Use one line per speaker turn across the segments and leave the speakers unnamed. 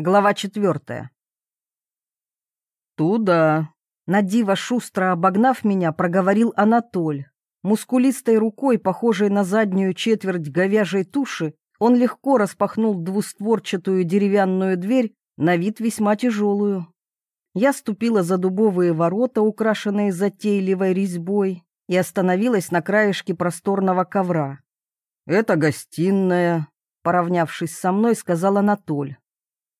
Глава четвертая. «Туда!» Надиво шустро обогнав меня, проговорил Анатоль. Мускулистой рукой, похожей на заднюю четверть говяжьей туши, он легко распахнул двустворчатую деревянную дверь, на вид весьма тяжелую. Я ступила за дубовые ворота, украшенные затейливой резьбой, и остановилась на краешке просторного ковра. «Это гостиная», — поравнявшись со мной, сказал Анатоль.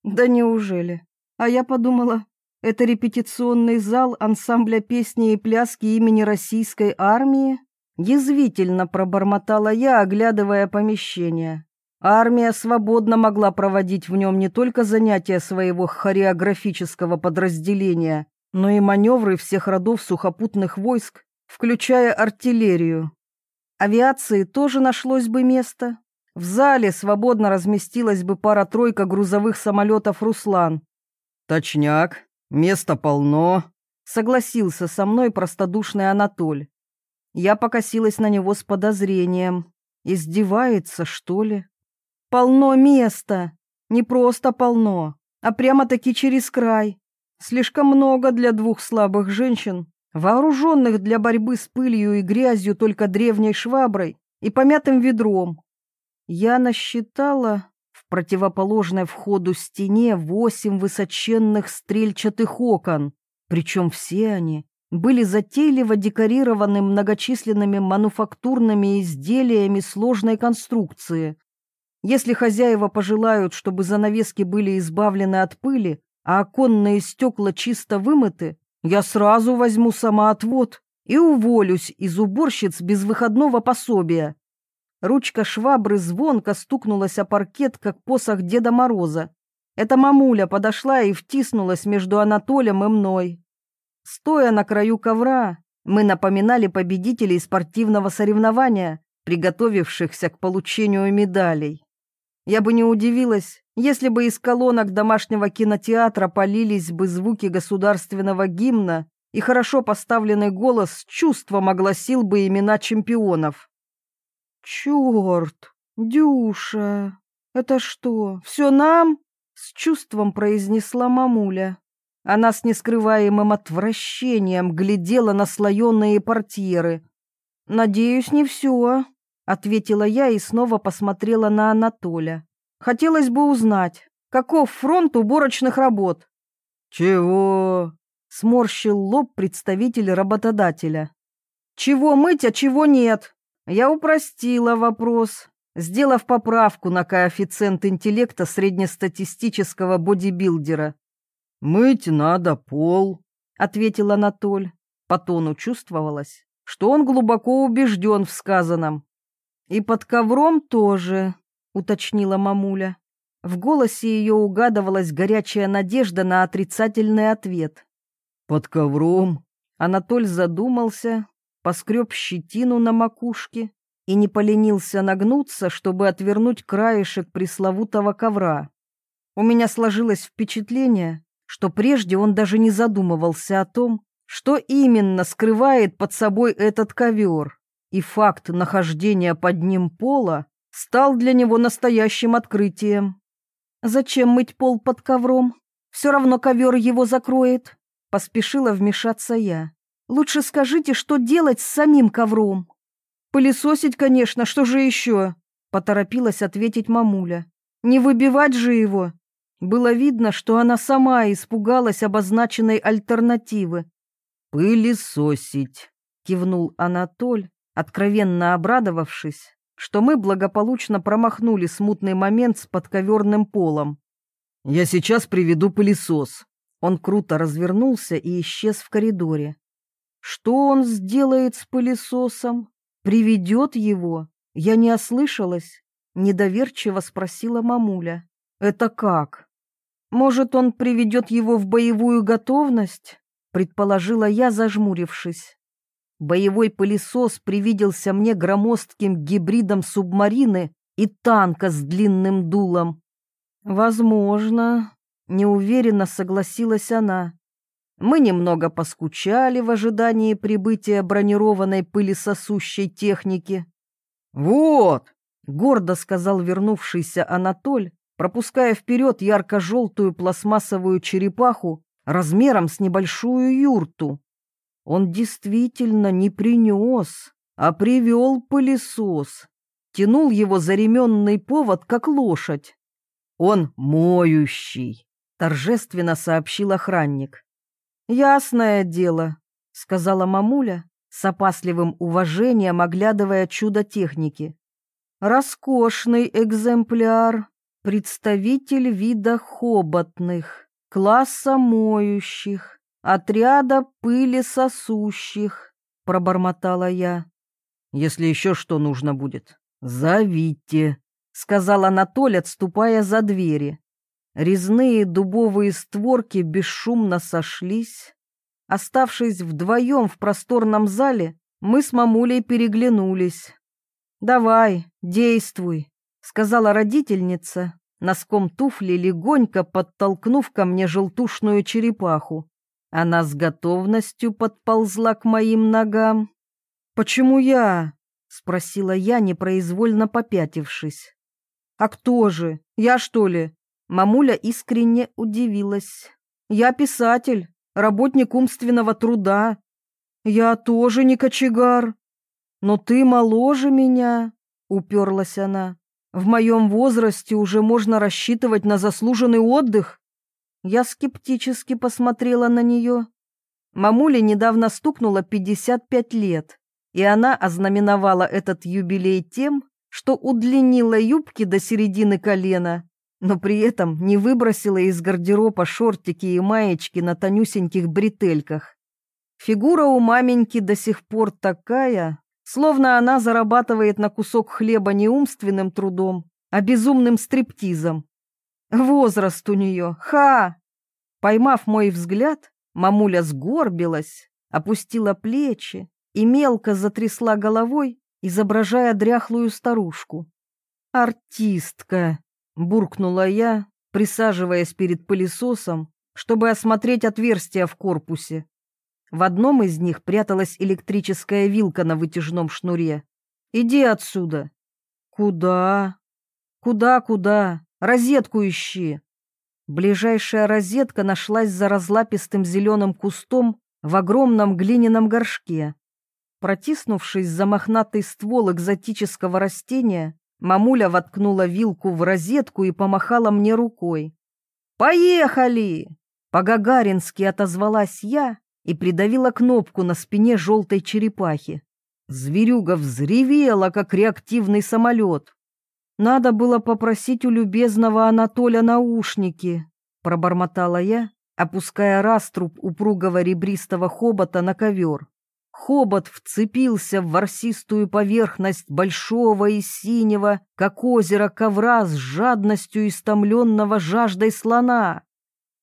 «Да неужели? А я подумала, это репетиционный зал ансамбля песни и пляски имени Российской армии?» Язвительно пробормотала я, оглядывая помещение. Армия свободно могла проводить в нем не только занятия своего хореографического подразделения, но и маневры всех родов сухопутных войск, включая артиллерию. Авиации тоже нашлось бы место. В зале свободно разместилась бы пара-тройка грузовых самолетов «Руслан». «Точняк, места полно», — согласился со мной простодушный Анатоль. Я покосилась на него с подозрением. Издевается, что ли? Полно места. Не просто полно, а прямо-таки через край. Слишком много для двух слабых женщин, вооруженных для борьбы с пылью и грязью только древней шваброй и помятым ведром. Я насчитала в противоположной входу стене восемь высоченных стрельчатых окон, причем все они были затейливо декорированы многочисленными мануфактурными изделиями сложной конструкции. Если хозяева пожелают, чтобы занавески были избавлены от пыли, а оконные стекла чисто вымыты, я сразу возьму самоотвод и уволюсь из уборщиц без выходного пособия. Ручка швабры звонко стукнулась о паркет, как посох Деда Мороза. Эта мамуля подошла и втиснулась между Анатолием и мной. Стоя на краю ковра, мы напоминали победителей спортивного соревнования, приготовившихся к получению медалей. Я бы не удивилась, если бы из колонок домашнего кинотеатра полились бы звуки государственного гимна, и хорошо поставленный голос с чувством огласил бы имена чемпионов. «Черт, Дюша, это что, все нам?» — с чувством произнесла мамуля. Она с нескрываемым отвращением глядела на слоеные портьеры. «Надеюсь, не все», — ответила я и снова посмотрела на Анатоля. «Хотелось бы узнать, каков фронт уборочных работ?»
«Чего?»
— сморщил лоб представитель работодателя. «Чего мыть, а чего нет?» Я упростила вопрос, сделав поправку на коэффициент интеллекта среднестатистического бодибилдера.
«Мыть надо пол», —
ответил Анатоль. По тону чувствовалось, что он глубоко убежден в сказанном. «И под ковром тоже», — уточнила мамуля. В голосе ее угадывалась горячая надежда на отрицательный ответ.
«Под ковром?»
Анатоль задумался, поскреб щетину на макушке и не поленился нагнуться, чтобы отвернуть краешек пресловутого ковра. У меня сложилось впечатление, что прежде он даже не задумывался о том, что именно скрывает под собой этот ковер, и факт нахождения под ним пола стал для него настоящим открытием. «Зачем мыть пол под ковром? Все равно ковер его закроет», — поспешила вмешаться я. «Лучше скажите, что делать с самим ковром?» «Пылесосить, конечно, что же еще?» — поторопилась ответить мамуля. «Не выбивать же его, было видно, что она сама испугалась обозначенной альтернативы.
«Пылесосить», — кивнул Анатоль, откровенно обрадовавшись, что мы благополучно промахнули смутный момент с подковерным полом. «Я сейчас приведу пылесос».
Он круто развернулся и исчез в коридоре. «Что он сделает с пылесосом? Приведет его?» Я не ослышалась, недоверчиво спросила мамуля. «Это как?» Может, он приведет его в боевую готовность? Предположила я, зажмурившись. Боевой пылесос привиделся мне громоздким гибридом субмарины и танка с длинным дулом. Возможно, неуверенно согласилась она. Мы немного поскучали в ожидании прибытия бронированной пылесосущей техники.
«Вот!»
— гордо сказал вернувшийся Анатоль, пропуская вперед ярко-желтую пластмассовую черепаху размером с небольшую юрту. Он действительно не принес, а привел пылесос. Тянул его за ременный повод, как лошадь. «Он моющий», — торжественно сообщил охранник. «Ясное дело», — сказала мамуля, с опасливым уважением оглядывая чудо техники. «Роскошный экземпляр, представитель вида хоботных, класса моющих, отряда пыли сосущих», — пробормотала я. «Если еще что нужно будет, зовите», — сказал Анатоль, отступая за двери. Резные дубовые створки бесшумно сошлись, Оставшись вдвоем в просторном зале, мы с мамулей переглянулись. «Давай, действуй», — сказала родительница, носком туфли легонько подтолкнув ко мне желтушную черепаху. Она с готовностью подползла к моим ногам. «Почему я?» — спросила я, непроизвольно попятившись. «А кто же? Я, что ли?» Мамуля искренне удивилась. «Я писатель, работник умственного труда. Я тоже не кочегар. Но ты моложе меня, уперлась она. В моем возрасте уже можно рассчитывать на заслуженный отдых. Я скептически посмотрела на нее. Мамуле недавно стукнуло 55 лет, и она ознаменовала этот юбилей тем, что удлинила юбки до середины колена но при этом не выбросила из гардероба шортики и маечки на тонюсеньких бретельках. Фигура у маменьки до сих пор такая, словно она зарабатывает на кусок хлеба не умственным трудом, а безумным стриптизом. Возраст у нее, ха! Поймав мой взгляд, мамуля сгорбилась, опустила плечи и мелко затрясла головой, изображая дряхлую старушку. Артистка, буркнула я, присаживаясь перед пылесосом, чтобы осмотреть отверстия в корпусе. В одном из них пряталась электрическая вилка на вытяжном шнуре. «Иди отсюда!» «Куда?» «Куда-куда? Розетку ищи!» Ближайшая розетка нашлась за разлапистым зеленым кустом в огромном глиняном горшке. Протиснувшись за мохнатый ствол экзотического растения, Мамуля воткнула вилку в розетку и помахала мне рукой. «Поехали!» По-гагарински отозвалась я и придавила кнопку на спине желтой черепахи. Зверюга взревела, как реактивный самолет. «Надо было попросить у любезного Анатоля наушники», — пробормотала я, опуская раструб упругого ребристого хобота на ковер. Хобот вцепился в ворсистую поверхность большого и синего, как озеро ковра с жадностью истомленного жаждой слона.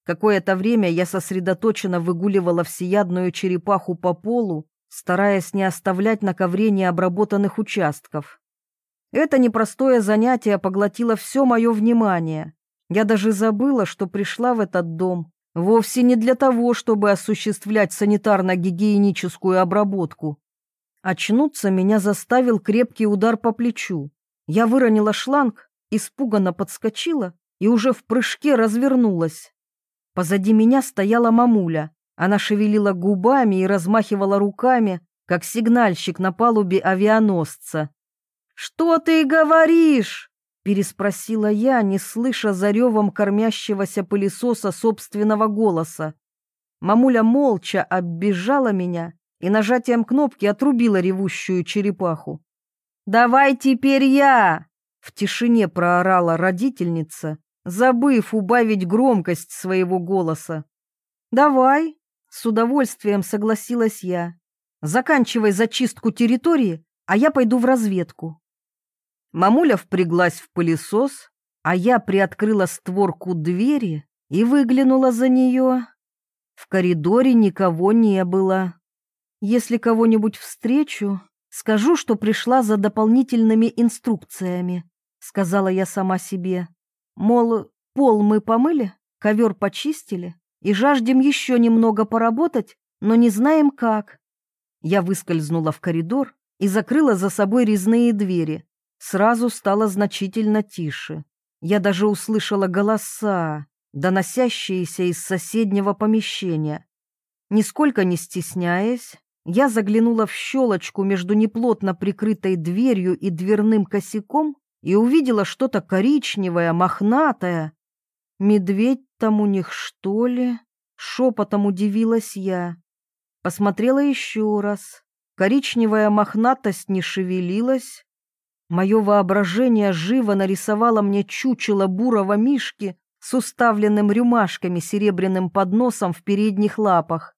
Какое-то время я сосредоточенно выгуливала всеядную черепаху по полу, стараясь не оставлять на ковре необработанных участков. Это непростое занятие поглотило все мое внимание. Я даже забыла, что пришла в этот дом Вовсе не для того, чтобы осуществлять санитарно-гигиеническую обработку. Очнуться меня заставил крепкий удар по плечу. Я выронила шланг, испуганно подскочила и уже в прыжке развернулась. Позади меня стояла мамуля. Она шевелила губами и размахивала руками, как сигнальщик на палубе авианосца. «Что ты говоришь?» Переспросила я, не слыша за ревом кормящегося пылесоса собственного голоса. Мамуля молча оббежала меня и нажатием кнопки отрубила ревущую черепаху. «Давай теперь я!» — в тишине проорала родительница, забыв убавить громкость своего голоса. «Давай!» — с удовольствием согласилась я. «Заканчивай зачистку территории, а я пойду в разведку». Мамуля впряглась в пылесос, а я приоткрыла створку двери и выглянула за нее. В коридоре никого не было. Если кого-нибудь встречу, скажу, что пришла за дополнительными инструкциями, сказала я сама себе. Мол, пол мы помыли, ковер почистили и жаждем еще немного поработать, но не знаем как. Я выскользнула в коридор и закрыла за собой резные двери, сразу стало значительно тише. Я даже услышала голоса, доносящиеся из соседнего помещения. Нисколько не стесняясь, я заглянула в щелочку между неплотно прикрытой дверью и дверным косяком и увидела что-то коричневое, мохнатое. Медведь там у них, что ли? Шепотом удивилась я. Посмотрела еще раз. Коричневая мохнатость не шевелилась. Мое воображение живо нарисовало мне чучело бурого мишки с уставленным рюмашками серебряным подносом в передних лапах,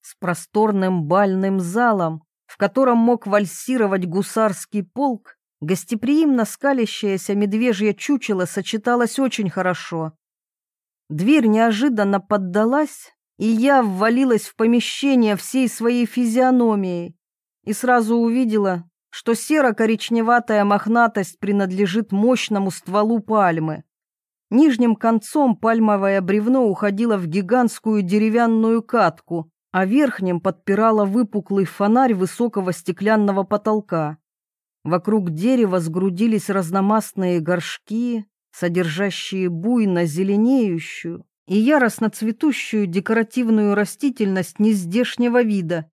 с просторным бальным залом, в котором мог вальсировать гусарский полк, гостеприимно скалящееся медвежье чучело сочеталось очень хорошо. Дверь неожиданно поддалась, и я ввалилась в помещение всей своей физиономией и сразу увидела, что серо-коричневатая мохнатость принадлежит мощному стволу пальмы. Нижним концом пальмовое бревно уходило в гигантскую деревянную катку, а верхним подпирало выпуклый фонарь высокого стеклянного потолка. Вокруг дерева сгрудились разномастные горшки, содержащие буйно зеленеющую и яростно цветущую декоративную растительность нездешнего вида.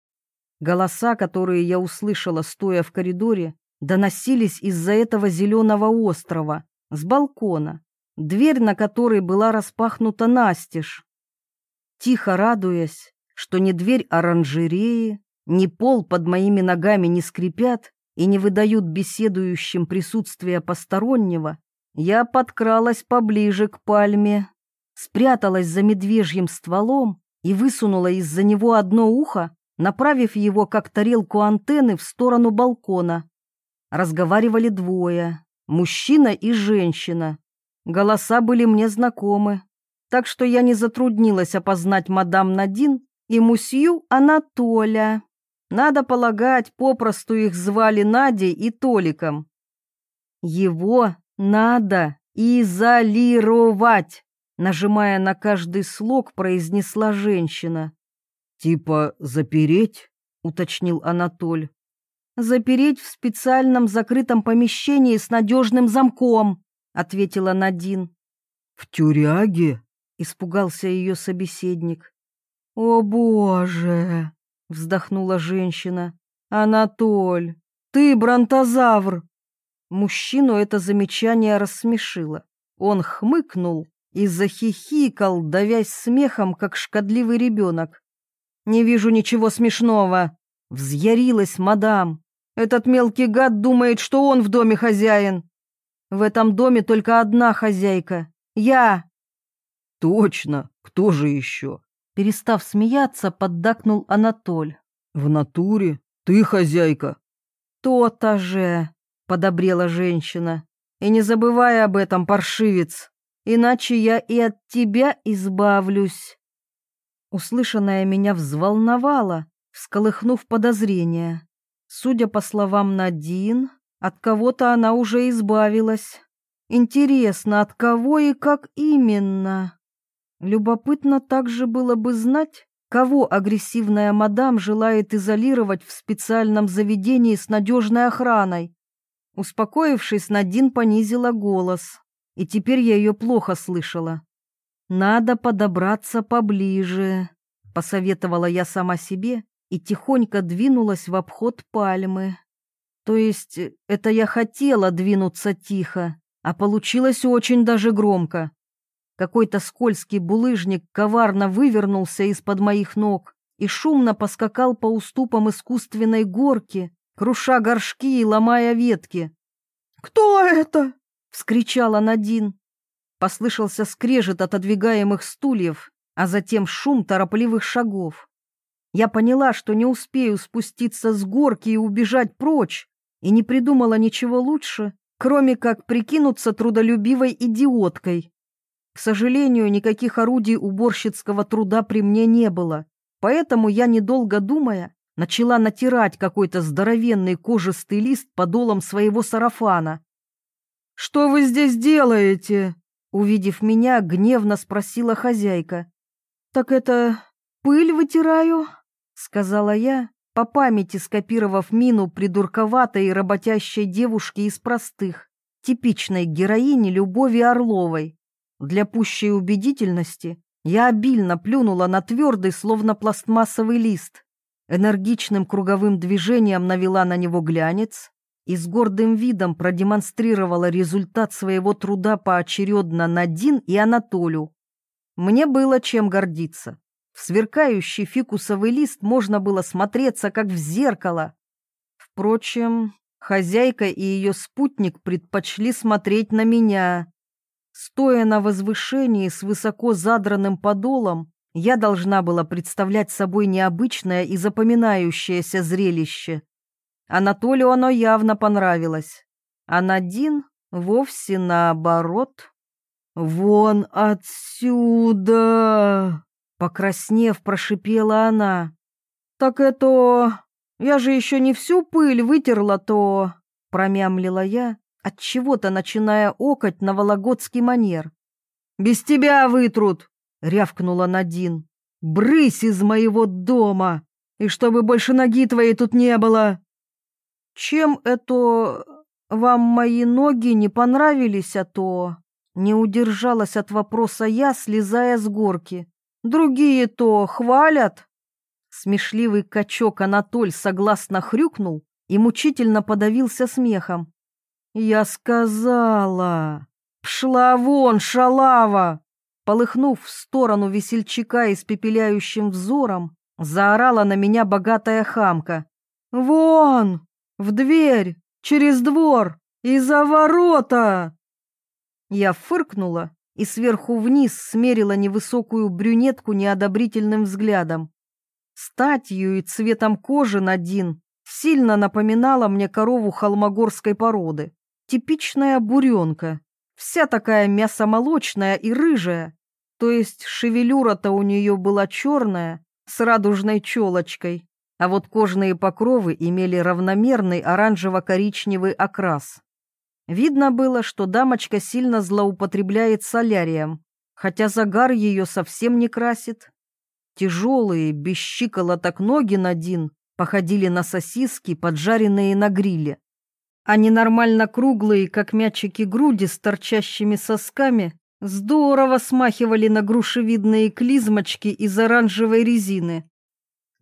Голоса, которые я услышала, стоя в коридоре, доносились из-за этого зеленого острова, с балкона, дверь на которой была распахнута настежь. Тихо радуясь, что ни дверь оранжереи, ни пол под моими ногами не скрипят и не выдают беседующим присутствия постороннего, я подкралась поближе к пальме, спряталась за медвежьим стволом и высунула из-за него одно ухо, направив его как тарелку антенны в сторону балкона. Разговаривали двое, мужчина и женщина. Голоса были мне знакомы, так что я не затруднилась опознать мадам Надин и мусью Анатоля. Надо полагать, попросту их звали Надей и Толиком. Его надо изолировать, нажимая на каждый слог, произнесла женщина.
«Типа запереть?» — уточнил Анатоль.
«Запереть в специальном закрытом помещении с надежным замком», — ответила Надин.
«В тюряге?»
— испугался ее собеседник. «О, Боже!» — вздохнула женщина. «Анатоль, ты бронтозавр!» Мужчину это замечание рассмешило. Он хмыкнул и захихикал, давясь смехом, как шкодливый ребенок. «Не вижу ничего смешного!» — взъярилась мадам. «Этот мелкий гад думает, что он в доме хозяин. В этом доме только одна хозяйка — я!»
«Точно! Кто же еще?»
Перестав смеяться, поддакнул Анатоль.
«В натуре? Ты хозяйка?»
«То-то же!» — подобрела женщина. «И не забывай об этом, паршивец, иначе я и от тебя избавлюсь». Услышанное меня взволновало, всколыхнув подозрения. Судя по словам Надин, от кого-то она уже избавилась. Интересно, от кого и как именно? Любопытно также было бы знать, кого агрессивная мадам желает изолировать в специальном заведении с надежной охраной. Успокоившись, Надин понизила голос, и теперь я ее плохо слышала. «Надо подобраться поближе», — посоветовала я сама себе и тихонько двинулась в обход пальмы. То есть это я хотела двинуться тихо, а получилось очень даже громко. Какой-то скользкий булыжник коварно вывернулся из-под моих ног и шумно поскакал по уступам искусственной горки, круша горшки и ломая ветки. «Кто это?» — вскричала Надин. Послышался скрежет отодвигаемых стульев, а затем шум торопливых шагов. Я поняла, что не успею спуститься с горки и убежать прочь, и не придумала ничего лучше, кроме как прикинуться трудолюбивой идиоткой. К сожалению, никаких орудий уборщицкого труда при мне не было, поэтому я, недолго думая, начала натирать какой-то здоровенный кожистый лист подолом своего сарафана. «Что вы здесь делаете?» Увидев меня, гневно спросила хозяйка. «Так это пыль вытираю?» — сказала я, по памяти скопировав мину придурковатой и работящей девушки из простых. типичной героини Любови Орловой. Для пущей убедительности я обильно плюнула на твердый, словно пластмассовый лист. Энергичным круговым движением навела на него глянец и с гордым видом продемонстрировала результат своего труда поочередно Надин и Анатолию. Мне было чем гордиться. В сверкающий фикусовый лист можно было смотреться, как в зеркало. Впрочем, хозяйка и ее спутник предпочли смотреть на меня. Стоя на возвышении с высоко задранным подолом, я должна была представлять собой необычное и запоминающееся зрелище. Анатолию оно явно понравилось, а Надин вовсе наоборот. «Вон отсюда!» — покраснев, прошипела она. «Так это... Я же еще не всю пыль вытерла, то...» — промямлила я, от чего то начиная окать на вологодский манер. «Без тебя вытрут!» — рявкнула Надин. «Брысь из моего дома! И чтобы больше ноги твоей тут не было!» «Чем это вам мои ноги не понравились, а то...» Не удержалась от вопроса я, слезая с горки. «Другие-то хвалят?» Смешливый качок Анатоль согласно хрюкнул и мучительно подавился смехом. «Я сказала! Пшла вон, шалава!» Полыхнув в сторону весельчака испепеляющим взором, заорала на меня богатая хамка. «Вон! В дверь! Через двор! И за ворота!» Я фыркнула и сверху вниз смерила невысокую брюнетку неодобрительным взглядом. Статью и цветом кожи Надин сильно напоминала мне корову холмогорской породы. Типичная буренка, вся такая мясомолочная и рыжая, то есть шевелюра-то у нее была черная, с радужной челочкой, а вот кожные покровы имели равномерный оранжево-коричневый окрас. Видно было, что дамочка сильно злоупотребляет солярием, хотя загар ее совсем не красит. Тяжелые, без щиколоток ноги Надин походили на сосиски, поджаренные на гриле а ненормально круглые, как мячики груди с торчащими сосками, здорово смахивали на грушевидные клизмочки из оранжевой резины.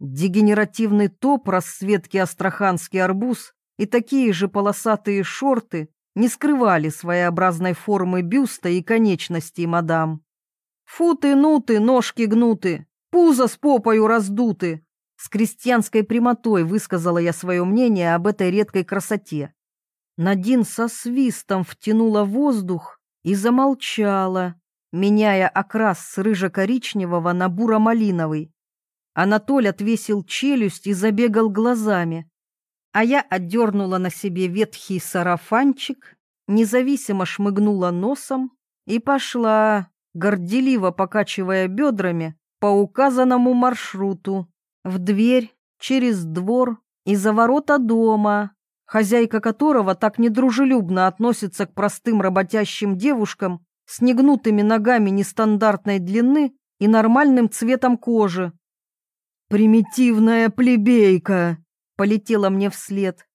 Дегенеративный топ расцветки астраханский арбуз и такие же полосатые шорты не скрывали своеобразной формы бюста и конечностей мадам. «Фу ты, ну ты, ножки гнуты, пузо с попою раздуты!» С крестьянской прямотой высказала я свое мнение об этой редкой красоте. Надин со свистом втянула воздух и замолчала, меняя окрас с рыжо-коричневого на буро-малиновый. Анатоль отвесил челюсть и забегал глазами, а я отдернула на себе ветхий сарафанчик, независимо шмыгнула носом и пошла, горделиво покачивая бедрами, по указанному маршруту, в дверь, через двор и за ворота дома, хозяйка которого так недружелюбно относится к простым работящим девушкам с негнутыми ногами нестандартной длины и нормальным цветом кожи. «Примитивная плебейка!» — полетела мне вслед.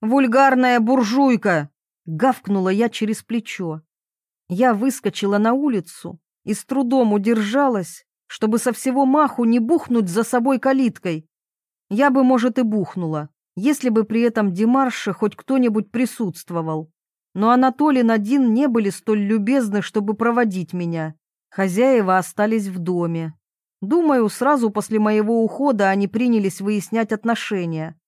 «Вульгарная буржуйка!» — гавкнула я через плечо. Я выскочила на улицу и с трудом удержалась, чтобы со всего маху не бухнуть за собой калиткой. Я бы, может, и бухнула, если бы при этом Демарше хоть кто-нибудь присутствовал. Но Анатолий и Надин не были столь любезны, чтобы проводить меня. Хозяева остались в доме. Думаю, сразу после моего ухода они принялись выяснять отношения.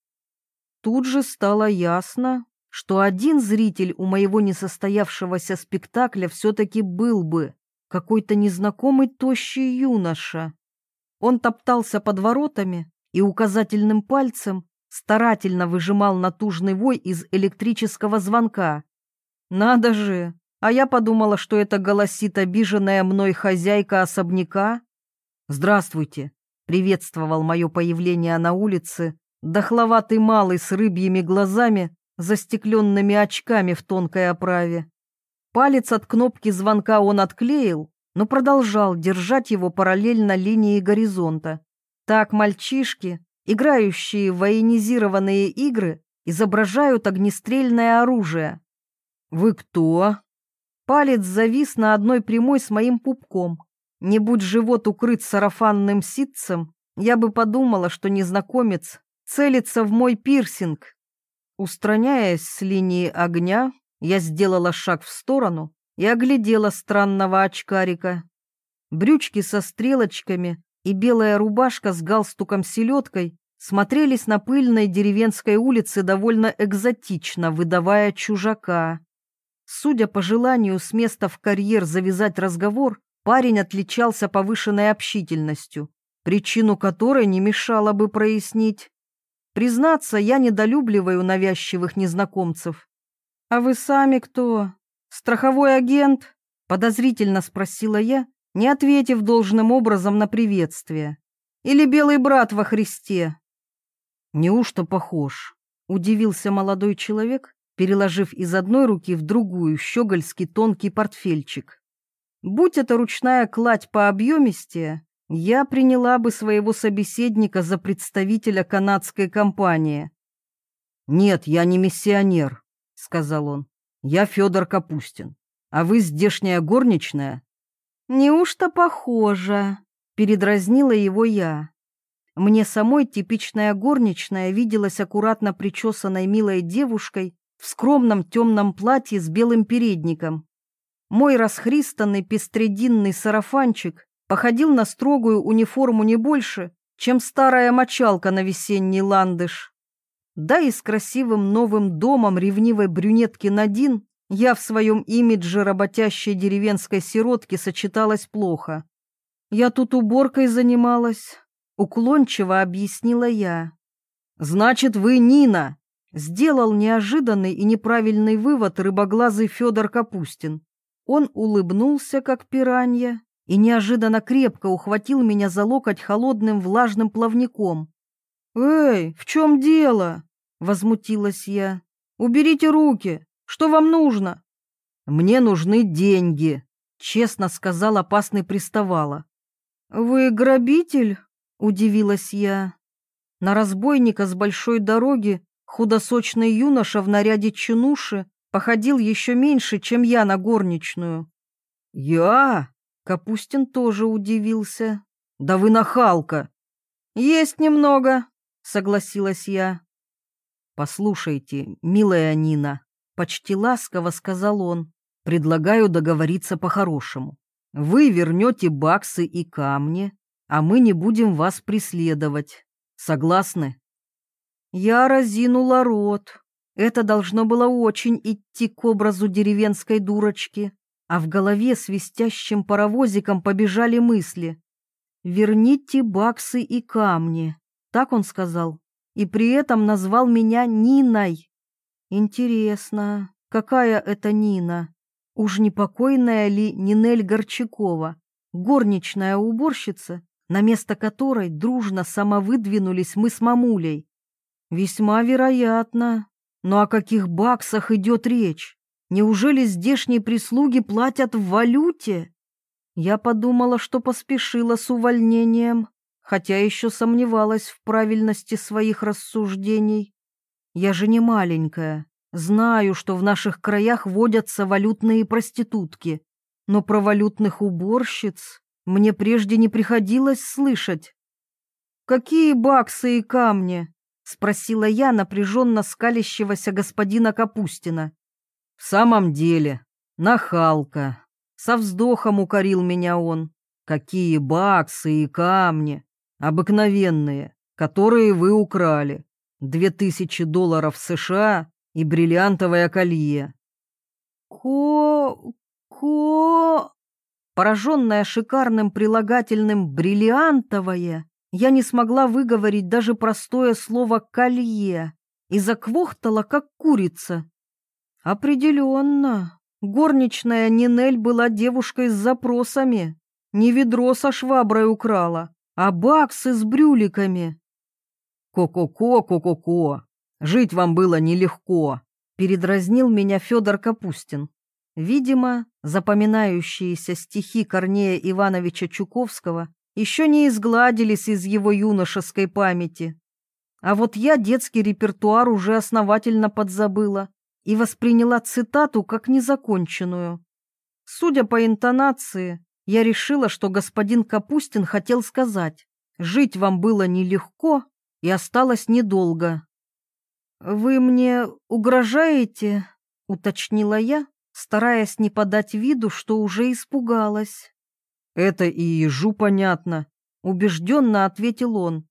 Тут же стало ясно, что один зритель у моего несостоявшегося спектакля все-таки был бы, какой-то незнакомый тощий юноша. Он топтался под воротами и указательным пальцем старательно выжимал натужный вой из электрического звонка. «Надо же! А я подумала, что это голосит обиженная мной хозяйка особняка». «Здравствуйте!» — приветствовал мое появление на улице дохловатый малый с рыбьими глазами, застекленными очками в тонкой оправе. Палец от кнопки звонка он отклеил, но продолжал держать его параллельно линии горизонта. Так мальчишки, играющие в военизированные игры, изображают огнестрельное оружие.
«Вы кто?»
Палец завис на одной прямой с моим пупком. Не будь живот укрыт сарафанным ситцем, я бы подумала, что незнакомец целится в мой пирсинг. Устраняясь с линии огня, я сделала шаг в сторону и оглядела странного очкарика. Брючки со стрелочками и белая рубашка с галстуком-селедкой смотрелись на пыльной деревенской улице довольно экзотично, выдавая чужака. Судя по желанию с места в карьер завязать разговор, парень отличался повышенной общительностью, причину которой не мешало бы прояснить. Признаться, я недолюбливаю навязчивых незнакомцев. «А вы сами кто? Страховой агент?» — подозрительно спросила я, не ответив должным образом на приветствие. «Или белый брат во Христе?»
«Неужто похож?» — удивился молодой человек, переложив из одной руки в другую щегольский тонкий портфельчик.
Будь это ручная кладь по объемистее, я приняла бы своего собеседника за представителя канадской компании.
«Нет, я не миссионер», — сказал он. «Я Федор Капустин. А вы здешняя горничная?»
«Неужто похоже?» — передразнила его я. Мне самой типичная горничная виделась аккуратно причесанной милой девушкой в скромном темном платье с белым передником. Мой расхристанный пестрединный сарафанчик походил на строгую униформу не больше, чем старая мочалка на весенний ландыш. Да и с красивым новым домом ревнивой брюнетки Надин я в своем имидже работящей деревенской сиротки сочеталась плохо. Я тут уборкой занималась, уклончиво объяснила я.
«Значит, вы Нина!»
Сделал неожиданный и неправильный вывод рыбоглазый Федор Капустин. Он улыбнулся, как пиранья, и неожиданно крепко ухватил меня за локоть холодным влажным плавником. «Эй, в чем дело?» — возмутилась я. «Уберите руки! Что вам нужно?»
«Мне нужны деньги», — честно сказал опасный приставала.
«Вы грабитель?» — удивилась я. На разбойника с большой дороги худосочный юноша в наряде чинуши походил еще меньше, чем я на горничную.
«Я?» — Капустин тоже удивился. «Да вы нахалка!»
«Есть немного», — согласилась я.
«Послушайте, милая Нина», — почти ласково сказал он, — «предлагаю договориться по-хорошему. Вы вернете баксы и камни, а мы не будем вас преследовать. Согласны?»
Я разинула рот. Это должно было очень идти к образу деревенской дурочки, а в голове свистящим паровозиком побежали мысли. «Верните баксы и камни», — так он сказал, и при этом назвал меня Ниной. Интересно, какая это Нина? Уж не покойная ли Нинель Горчакова, горничная уборщица, на место которой дружно самовыдвинулись мы с мамулей? Весьма вероятно. Но о каких баксах идет речь? Неужели здешние прислуги платят в валюте? Я подумала, что поспешила с увольнением, хотя еще сомневалась в правильности своих рассуждений. Я же не маленькая, знаю, что в наших краях водятся валютные проститутки, но про валютных уборщиц мне прежде не приходилось слышать. Какие баксы и камни? — спросила я напряженно скалящегося господина Капустина.
«В самом деле, нахалка!» Со вздохом укорил меня он. «Какие баксы и камни! Обыкновенные, которые вы украли. Две тысячи долларов США и бриллиантовое колье».
«Ко... ко...» Пораженная шикарным прилагательным «бриллиантовое», я не смогла выговорить даже простое слово «колье» и заквохтала, как курица. Определенно, горничная Нинель была девушкой с запросами. Не ведро со шваброй украла, а баксы с брюликами.
«Ко-ко-ко, ко-ко-ко, жить вам было нелегко», — передразнил меня Федор Капустин.
Видимо, запоминающиеся стихи Корнея Ивановича Чуковского еще не изгладились из его юношеской памяти. А вот я детский репертуар уже основательно подзабыла и восприняла цитату как незаконченную. Судя по интонации, я решила, что господин Капустин хотел сказать, жить вам было нелегко и осталось недолго. «Вы мне угрожаете?» — уточнила я, стараясь не подать виду, что уже испугалась.
«Это и ежу понятно», — убежденно ответил он.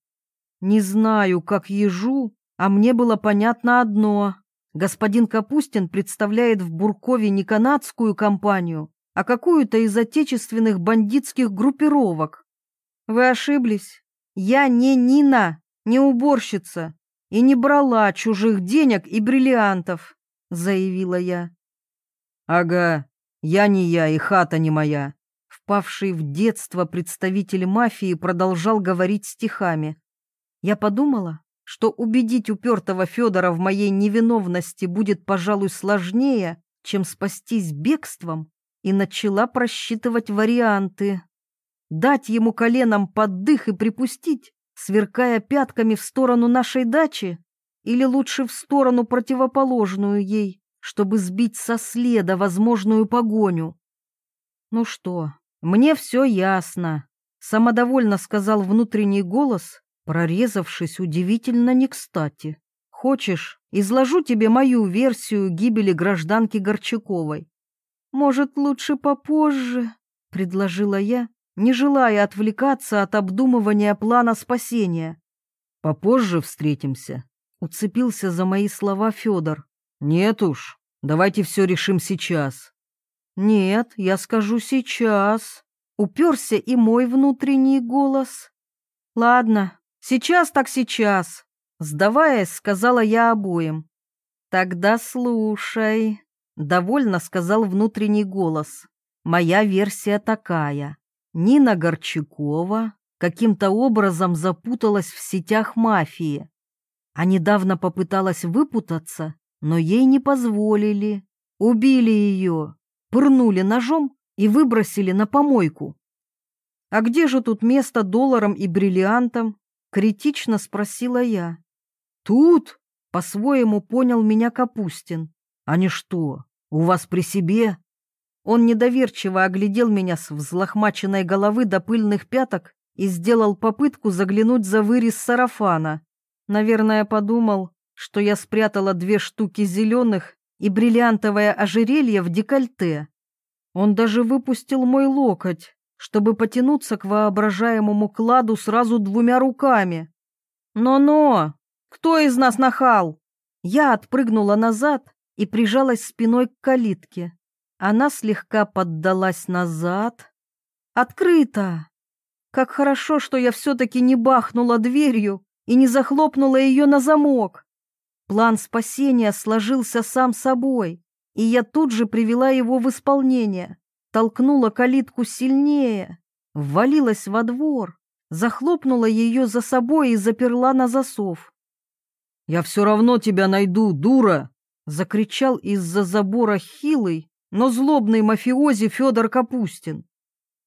«Не знаю, как ежу, а мне было понятно одно. Господин Капустин представляет в Буркове не канадскую компанию, а какую-то из отечественных бандитских группировок.
Вы ошиблись. Я не Нина, не уборщица и не брала чужих денег и бриллиантов, заявила я.
Ага, я не я и хата не моя.
Впавший в детство представитель мафии продолжал говорить стихами. Я подумала, что убедить упертого Федора в моей невиновности будет, пожалуй, сложнее, чем спастись бегством, и начала просчитывать варианты. Дать ему коленом под дых и припустить, сверкая пятками в сторону нашей дачи, или лучше в сторону противоположную ей, чтобы сбить со следа возможную погоню. Ну что, мне все ясно, самодовольно сказал внутренний голос, прорезавшись удивительно не кстати. Хочешь, изложу тебе мою версию гибели гражданки Горчаковой. Может, лучше попозже, предложила я, не желая отвлекаться от обдумывания плана спасения.
Попозже встретимся, уцепился за мои слова Федор. Нет уж, давайте все решим сейчас.
Нет, я скажу сейчас. Уперся и мой внутренний голос. Ладно, сейчас так сейчас. Сдаваясь, сказала я обоим. Тогда слушай. Довольно сказал внутренний голос. Моя версия такая. Нина Горчакова каким-то образом запуталась в сетях мафии, а недавно попыталась выпутаться, но ей не позволили. Убили ее, пырнули ножом и выбросили на помойку. «А где же тут место долларам и бриллиантам?» — критично спросила я.
«Тут?»
— по-своему понял меня Капустин.
Они что, у вас при себе?
Он недоверчиво оглядел меня с взлохмаченной головы до пыльных пяток и сделал попытку заглянуть за вырез сарафана. Наверное, подумал, что я спрятала две штуки зеленых и бриллиантовое ожерелье в декольте. Он даже выпустил мой локоть, чтобы потянуться к воображаемому кладу сразу двумя руками. «Но-но! Кто из нас нахал?» Я отпрыгнула назад и прижалась спиной к калитке. Она слегка поддалась назад. «Открыто! Как хорошо, что я все-таки не бахнула дверью и не захлопнула ее на замок. План спасения сложился сам собой, и я тут же привела его в исполнение, толкнула калитку сильнее, ввалилась во двор, захлопнула ее за собой и заперла на засов.
«Я все равно тебя найду, дура!»
Закричал из-за забора хилый, но злобный мафиози Федор Капустин.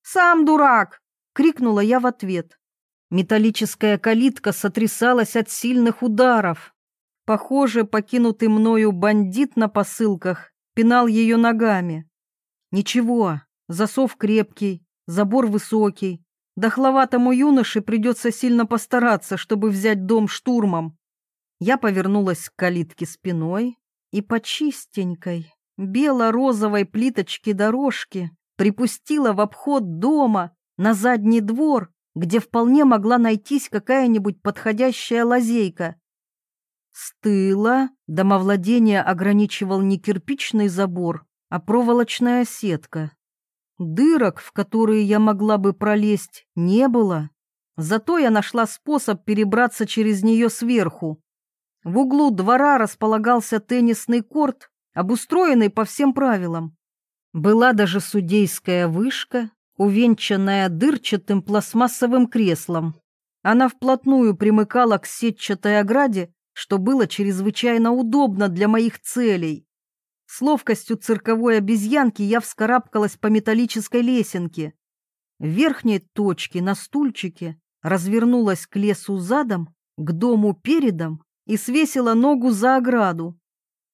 «Сам дурак!» — крикнула я в ответ. Металлическая калитка сотрясалась от сильных ударов. Похоже, покинутый мною бандит на посылках пинал ее ногами. Ничего, засов крепкий, забор высокий. Дохловатому юноше придется сильно постараться, чтобы взять дом штурмом. Я повернулась к калитке спиной, и по чистенькой бело-розовой плиточке дорожки припустила в обход дома на задний двор, где вполне могла найтись какая-нибудь подходящая лазейка. С домовладение ограничивал не кирпичный забор, а проволочная сетка. Дырок, в которые я могла бы пролезть, не было. Зато я нашла способ перебраться через нее сверху. В углу двора располагался теннисный корт, обустроенный по всем правилам. Была даже судейская вышка, увенчанная дырчатым пластмассовым креслом. Она вплотную примыкала к сетчатой ограде, что было чрезвычайно удобно для моих целей. С ловкостью цирковой обезьянки я вскарабкалась по металлической лесенке. В верхней точке на стульчике развернулась к лесу задом, к дому передом и свесила ногу за ограду.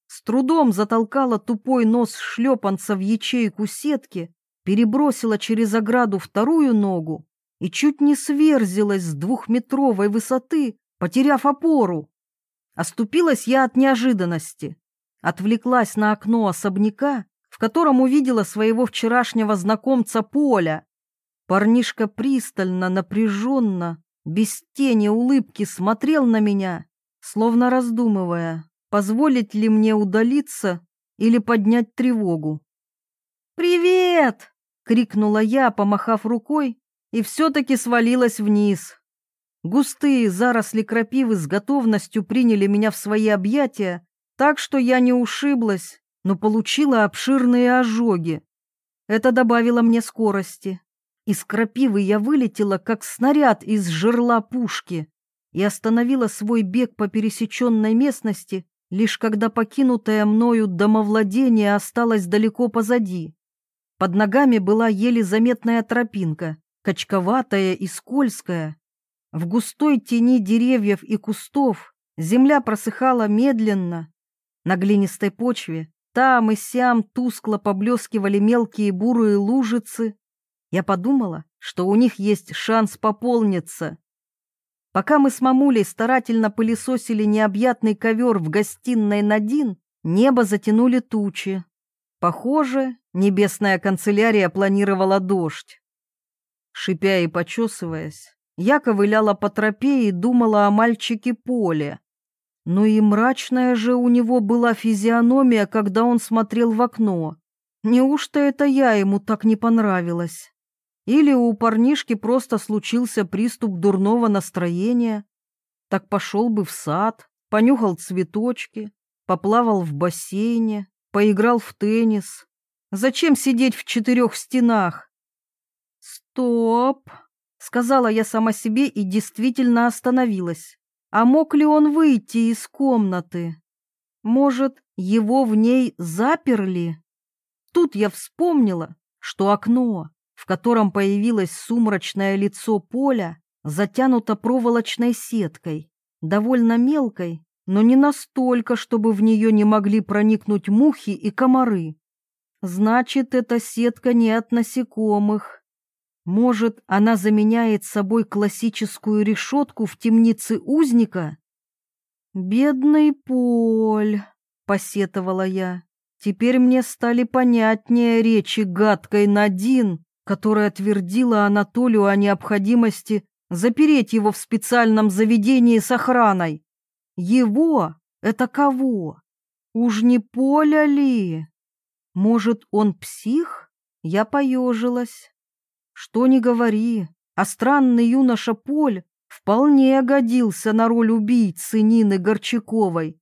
с трудом затолкала тупой нос шлепанца в ячейку сетки, перебросила через ограду вторую ногу и чуть не сверзилась с двухметровой высоты, потеряв опору. Оступилась я от неожиданности, отвлеклась на окно особняка, в котором увидела своего вчерашнего знакомца Поля. Парнишка пристально, напряженно, без тени улыбки смотрел на меня, словно раздумывая, позволить ли мне удалиться или поднять тревогу. «Привет!» — крикнула я, помахав рукой, и все-таки свалилась вниз. Густые заросли крапивы с готовностью приняли меня в свои объятия, так что я не ушиблась, но получила обширные ожоги. Это добавило мне скорости. Из крапивы я вылетела, как снаряд из жерла пушки, и остановила свой бег по пересеченной местности, лишь когда покинутое мною домовладение осталось далеко позади. Под ногами была еле заметная тропинка, качковатая и скользкая. В густой тени деревьев и кустов земля просыхала медленно. На глинистой почве там и сям тускло поблескивали мелкие бурые лужицы. Я подумала, что у них есть шанс пополниться. Пока мы с мамулей старательно пылесосили необъятный ковер в гостиной Надин, небо затянули тучи. Похоже, небесная канцелярия планировала дождь. Шипя и почесываясь, я ковыляла по тропе и думала о мальчике Поле. Ну и мрачная же у него была физиономия, когда он смотрел в окно. Неужто это я ему так не понравилась? Или у парнишки просто случился приступ дурного настроения. Так пошел бы в сад, понюхал цветочки, поплавал в бассейне, поиграл в теннис. Зачем сидеть в четырех стенах? Стоп! Сказала я сама себе и действительно остановилась. А мог ли он выйти из комнаты? Может, его в ней заперли? Тут я вспомнила, что окно, в котором появилось сумрачное лицо поля, затянуто проволочной сеткой, довольно мелкой, но не настолько, чтобы в нее не могли проникнуть мухи и комары. Значит, эта сетка не от насекомых. Может, она заменяет собой классическую решетку в темнице узника? «Бедный Поль», — посетовала я. «Теперь мне стали понятнее речи гадкой Надин, которая твердила Анатолию о необходимости запереть его в специальном заведении с охраной. Его? Это кого? Уж не Поля ли? Может, он псих? Я поежилась. Что ни говори, а странный юноша Поль вполне годился на роль убийцы Нины Горчаковой.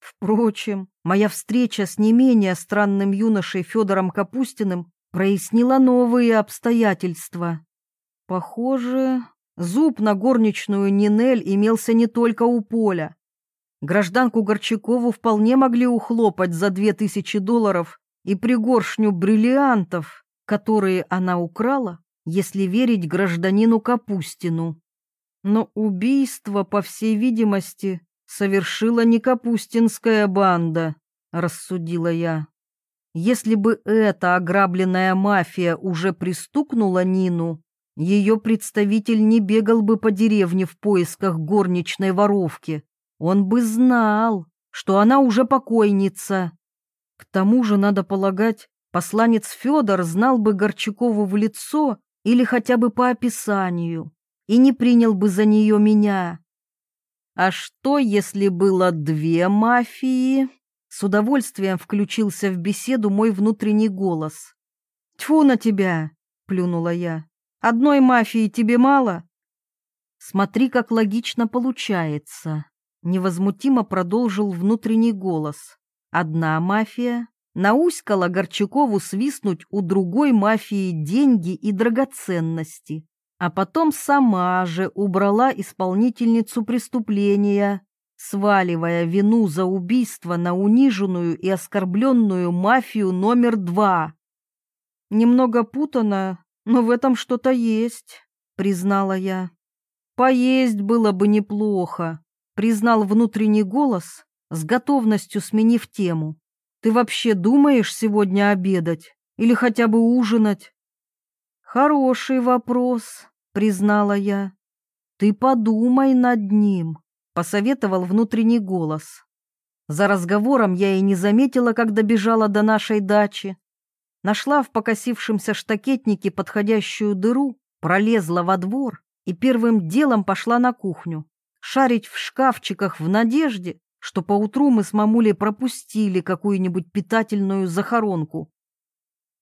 Впрочем, моя встреча с не менее странным юношей Федором Капустиным прояснила новые обстоятельства. Похоже, зуб на горничную Нинель имелся не только у Поля. Гражданку Горчакову вполне могли ухлопать за две тысячи долларов и пригоршню бриллиантов которые она украла, если верить гражданину Капустину. Но убийство, по всей видимости, совершила не Капустинская банда, рассудила я. Если бы эта ограбленная мафия уже пристукнула Нину, ее представитель не бегал бы по деревне в поисках горничной воровки. Он бы знал, что она уже покойница. К тому же, надо полагать, Посланец Федор знал бы Горчакову в лицо или хотя бы по описанию и не принял бы за нее меня. А что, если было две мафии? С удовольствием включился в беседу мой внутренний голос. «Тьфу на тебя!» — плюнула я. «Одной мафии тебе мало?» «Смотри, как логично получается», — невозмутимо продолжил внутренний голос. «Одна мафия, науськала Горчакову свистнуть у другой мафии деньги и драгоценности, а потом сама же убрала исполнительницу преступления, сваливая вину за убийство на униженную и оскорбленную мафию номер два. Немного путано, но в этом что-то есть, признала я. Поесть было бы неплохо, признал внутренний голос, с готовностью сменив тему. «Ты вообще думаешь сегодня обедать или хотя бы ужинать?» «Хороший вопрос», — признала я. «Ты подумай над ним», — посоветовал внутренний голос. За разговором я и не заметила, как добежала до нашей дачи. Нашла в покосившемся штакетнике подходящую дыру, пролезла во двор и первым делом пошла на кухню, шарить в шкафчиках в надежде, что поутру мы с мамулей пропустили какую-нибудь питательную захоронку.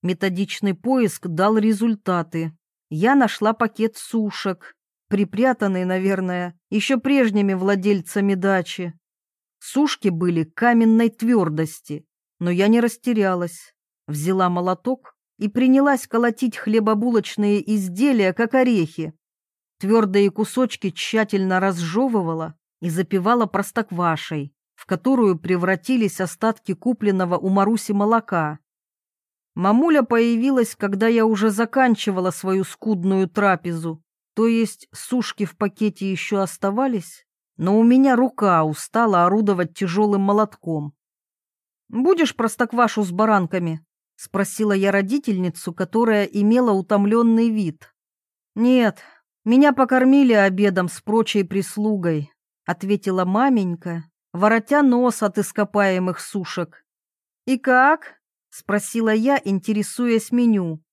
Методичный поиск дал результаты. Я нашла пакет сушек, припрятанный, наверное, еще прежними владельцами дачи. Сушки были каменной твердости, но я не растерялась. Взяла молоток и принялась колотить хлебобулочные изделия, как орехи. Твердые кусочки тщательно разжевывала и запивала простоквашей, в которую превратились остатки купленного у Маруси молока. Мамуля появилась, когда я уже заканчивала свою скудную трапезу, то есть сушки в пакете еще оставались, но у меня рука устала орудовать тяжелым молотком. «Будешь простоквашу с баранками?» — спросила я родительницу, которая имела утомленный вид. «Нет, меня покормили обедом с прочей прислугой», — ответила маменька, воротя нос от ископаемых сушек. «И как?» — спросила я, интересуясь меню.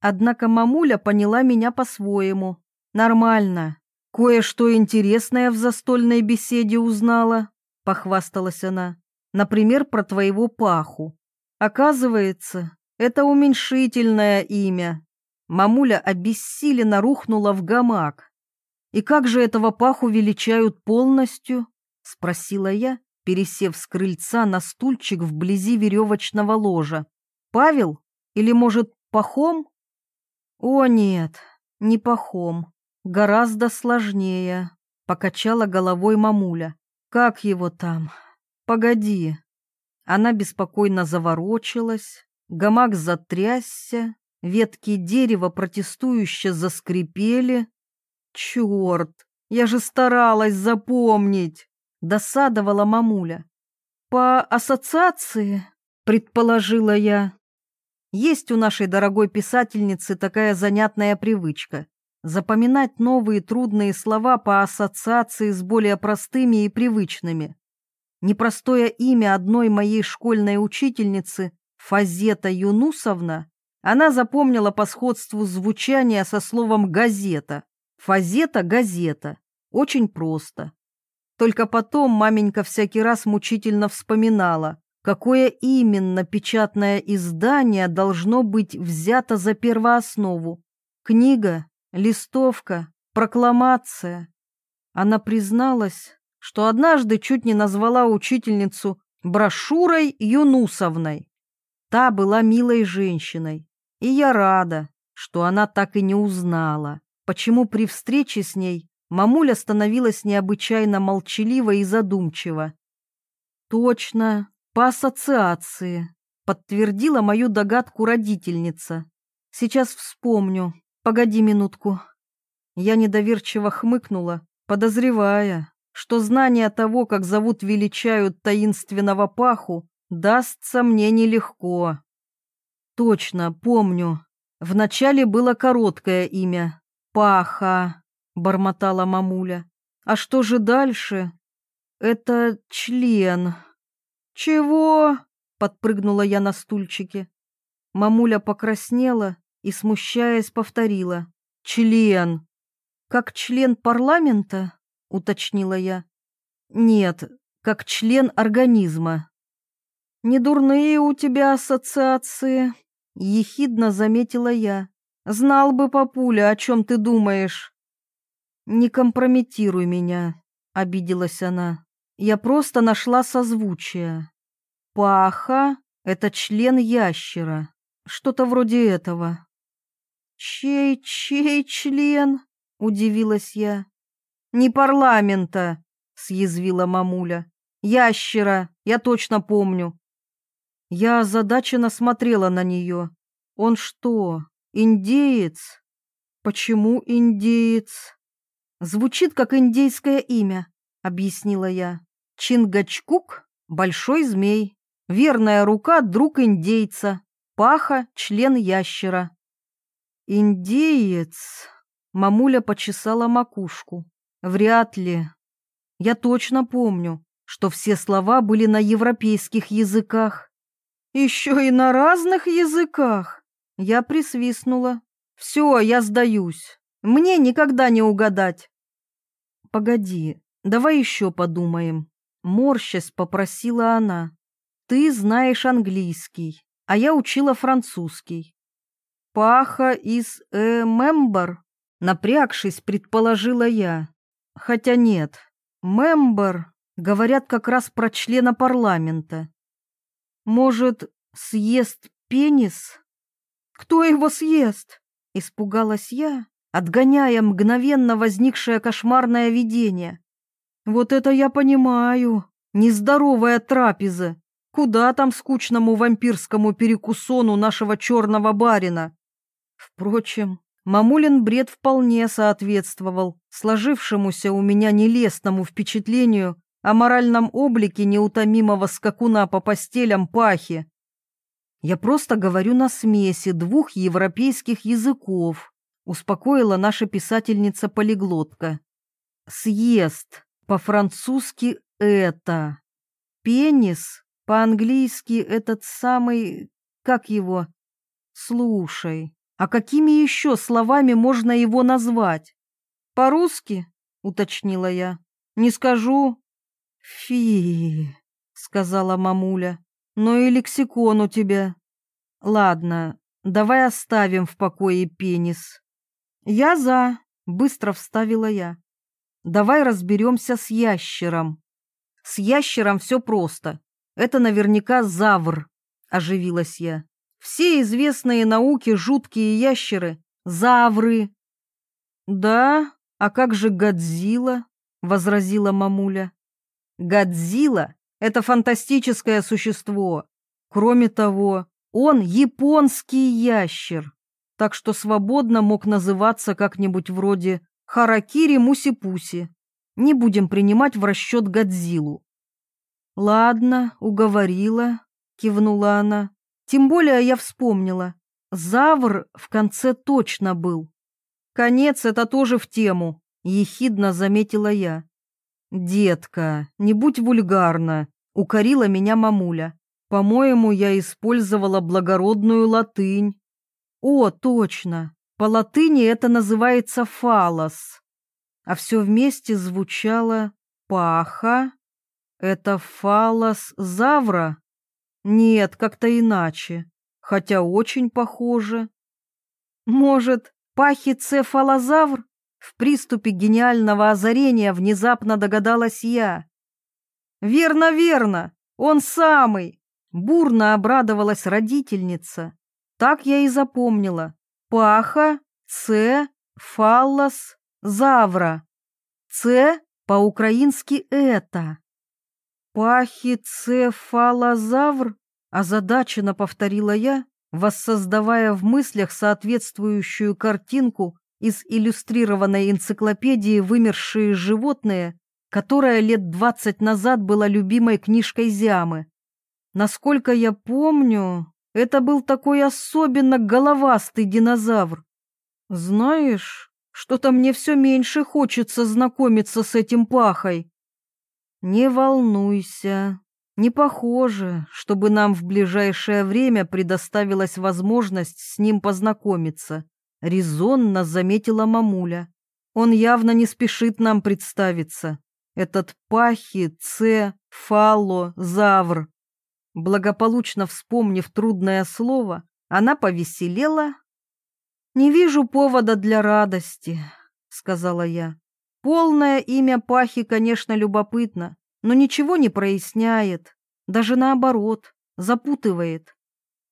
Однако мамуля поняла меня по-своему. Нормально. Кое-что интересное в застольной беседе узнала, — похвасталась она. Например, про твоего паху. Оказывается, это уменьшительное имя. Мамуля обессиленно рухнула в гамак. «И как же этого паху величают полностью?» — спросила я, пересев с крыльца на стульчик вблизи веревочного ложа. «Павел? Или, может, Пахом?» «О, нет, не Пахом. Гораздо сложнее», — покачала головой мамуля. «Как его там? Погоди». Она беспокойно заворочилась, гамак затрясся, ветки дерева протестующе заскрипели. «Черт, я же старалась запомнить!» досадовала мамуля. По ассоциации, предположила я. Есть у нашей дорогой писательницы такая занятная привычка запоминать новые трудные слова по ассоциации с более простыми и привычными. Непростое имя одной моей школьной учительницы, Фазета Юнусовна, она запомнила по сходству звучания со словом «газета». Фазета – газета. Очень просто. Только потом маменька всякий раз мучительно вспоминала, какое именно печатное издание должно быть взято за первооснову. Книга, листовка, прокламация. Она призналась, что однажды чуть не назвала учительницу брошюрой Юнусовной. Та была милой женщиной, и я рада, что она так и не узнала, почему при встрече с ней Мамуля становилась необычайно молчалива и задумчива. «Точно, по ассоциации», — подтвердила мою догадку родительница. «Сейчас вспомню. Погоди минутку». Я недоверчиво хмыкнула, подозревая, что знание того, как зовут величают таинственного паху, дастся мне нелегко. Точно, помню. Вначале было короткое имя — Паха бормотала мамуля. А что же дальше? Это член. Чего? Подпрыгнула я на стульчике. Мамуля покраснела и, смущаясь, повторила. Член. Как член парламента? Уточнила я. Нет, как член организма. Недурные у тебя ассоциации, ехидно заметила я. Знал бы, папуля, о чем ты думаешь. «Не компрометируй меня», — обиделась она. «Я просто нашла созвучие. Паха — это член ящера, что-то вроде этого». «Чей, чей член?» — удивилась я. «Не парламента», — съязвила мамуля. «Ящера, я точно помню». Я озадаченно смотрела на нее. «Он что, индеец?» «Почему индеец?» Звучит как индейское имя, объяснила я. Чингачкук Большой змей. Верная рука – друг индейца. Паха – член ящера. Индеец. Мамуля почесала макушку. Вряд ли. Я точно помню, что все слова были на европейских языках. Еще и на разных языках. Я присвистнула. Все, я сдаюсь. Мне никогда не угадать. Погоди, давай еще подумаем. Морщась попросила она. Ты знаешь английский, а я учила французский. Паха из э, Мембар? Напрягшись, предположила я. Хотя нет, Мембар говорят как раз про члена парламента. Может, съест пенис? Кто его съест? Испугалась я, отгоняя мгновенно возникшее кошмарное видение. Вот это я понимаю. Нездоровая трапеза. Куда там скучному вампирскому перекусону нашего черного барина? Впрочем, мамулин бред вполне соответствовал сложившемуся у меня нелестному впечатлению о моральном облике неутомимого скакуна по постелям пахи. Я просто говорю на смеси двух европейских языков, успокоила наша писательница-полиглотка. Съест, по-французски это. Пенис, по-английски этот самый, как его? Слушай, а какими еще словами можно его назвать? По-русски, уточнила я. Не скажу. Фи, сказала мамуля. Но и лексикон у тебя. Ладно, давай оставим в покое пенис. Я за, быстро вставила я. Давай разберемся с ящером. С ящером все просто. Это наверняка завр, оживилась я. Все известные науки жуткие ящеры — завры. Да, а как же Годзилла? возразила мамуля. Годзилла это фантастическое существо. Кроме того, он японский ящер, так что свободно мог называться как-нибудь вроде Харакири Муси-Пуси. Не будем принимать в расчет Годзиллу. Ладно, уговорила, кивнула она. Тем более я вспомнила. Завр в конце точно был. Конец это тоже в тему, ехидно заметила я. «Детка, не будь вульгарна», — укорила меня мамуля. «По-моему, я использовала благородную латынь». «О, точно! По латыни это называется фалос». А все вместе звучало «паха». «Это фалос завра?» «Нет, как-то иначе, хотя очень похоже». «Может, пахицефалозавр?» В приступе гениального озарения внезапно догадалась я. «Верно, верно! Он самый!» Бурно обрадовалась родительница. Так я и запомнила. Паха, Ц, фаллос, завра. Ц по-украински это. Пахицефалозавр, озадаченно повторила я, воссоздавая в мыслях соответствующую картинку из иллюстрированной энциклопедии «Вымершие животные», которая лет двадцать назад была любимой книжкой Зямы. Насколько я помню, это был такой особенно головастый динозавр. Знаешь, что-то мне все меньше хочется знакомиться с этим пахой. Не волнуйся, не похоже, чтобы нам в ближайшее время предоставилась возможность с ним познакомиться. — резонно заметила мамуля. «Он явно не спешит нам представиться. Этот пахи, це, фалло, завр». Благополучно вспомнив трудное слово, она повеселела. «Не вижу повода для радости», — сказала я. «Полное имя Пахи, конечно, любопытно, но ничего не проясняет, даже наоборот, запутывает.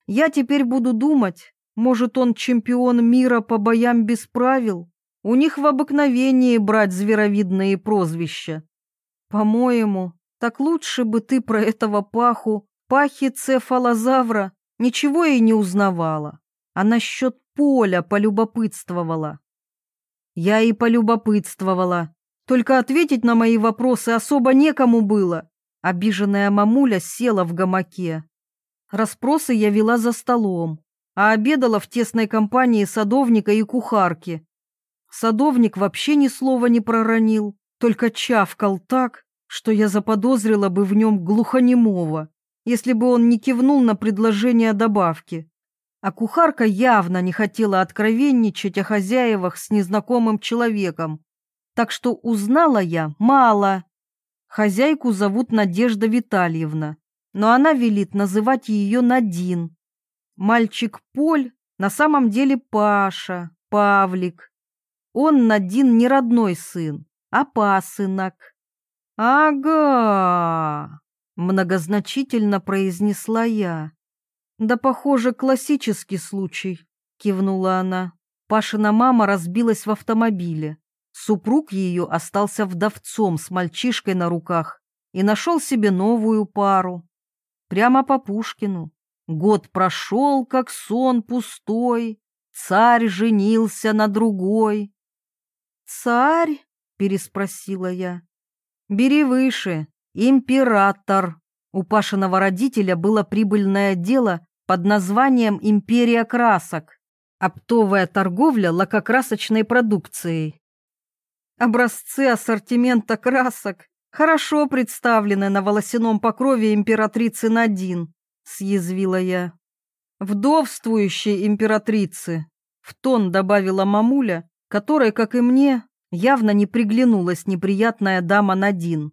Я теперь буду думать, может, он чемпион мира по боям без правил? У них в обыкновении брать зверовидные прозвища. По-моему, так лучше бы ты про этого паху, пахи цефалозавра, ничего и не узнавала. А насчет поля полюбопытствовала. Я и полюбопытствовала. Только ответить на мои вопросы особо некому было. Обиженная мамуля села в гамаке. Распросы я вела за столом, а обедала в тесной компании садовника и кухарки. Садовник вообще ни слова не проронил, только чавкал так, что я заподозрила бы в нем глухонемого, если бы он не кивнул на предложение добавки. А кухарка явно не хотела откровенничать о хозяевах с незнакомым человеком. Так что узнала я мало. Хозяйку зовут Надежда Витальевна, но она велит называть ее Надин. Мальчик Поль на самом деле Паша, Павлик. Он Надин не родной сын, а пасынок. «Ага!» — многозначительно произнесла я. «Да, похоже, классический случай», — кивнула она. Пашина мама разбилась в автомобиле. Супруг ее остался вдовцом с мальчишкой на руках и нашел себе новую пару. Прямо по Пушкину. Год прошел, как сон пустой, царь женился на другой. «Царь?» — переспросила я. «Бери выше, император». У Пашиного родителя было прибыльное дело под названием «Империя красок» – оптовая торговля лакокрасочной продукцией. Образцы ассортимента красок хорошо представлены на волосяном покрове императрицы Надин, съязвила я. Вдовствующей императрицы, в тон добавила мамуля, которой, как и мне, явно не приглянулась неприятная дама Надин.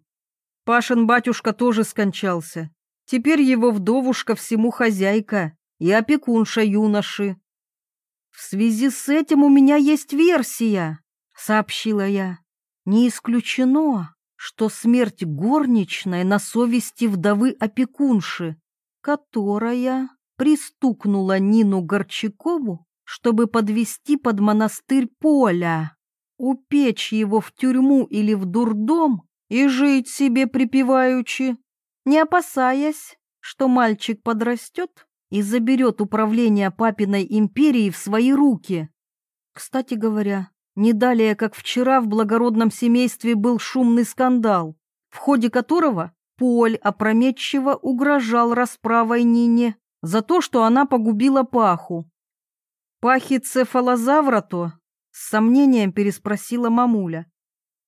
Пашин батюшка тоже скончался, Теперь его вдовушка всему хозяйка и опекунша юноши. «В связи с этим у меня есть версия», — сообщила я. «Не исключено, что смерть горничной на совести вдовы опекунши, которая пристукнула Нину Горчакову, чтобы подвести под монастырь Поля, упечь его в тюрьму или в дурдом и жить себе припеваючи, не опасаясь, что мальчик подрастет и заберет управление папиной империей в свои руки. Кстати говоря, не далее, как вчера в благородном семействе был шумный скандал, в ходе которого Поль опрометчиво угрожал расправой Нине за то, что она погубила Паху. «Пахицефалозавра-то?» — с сомнением переспросила мамуля.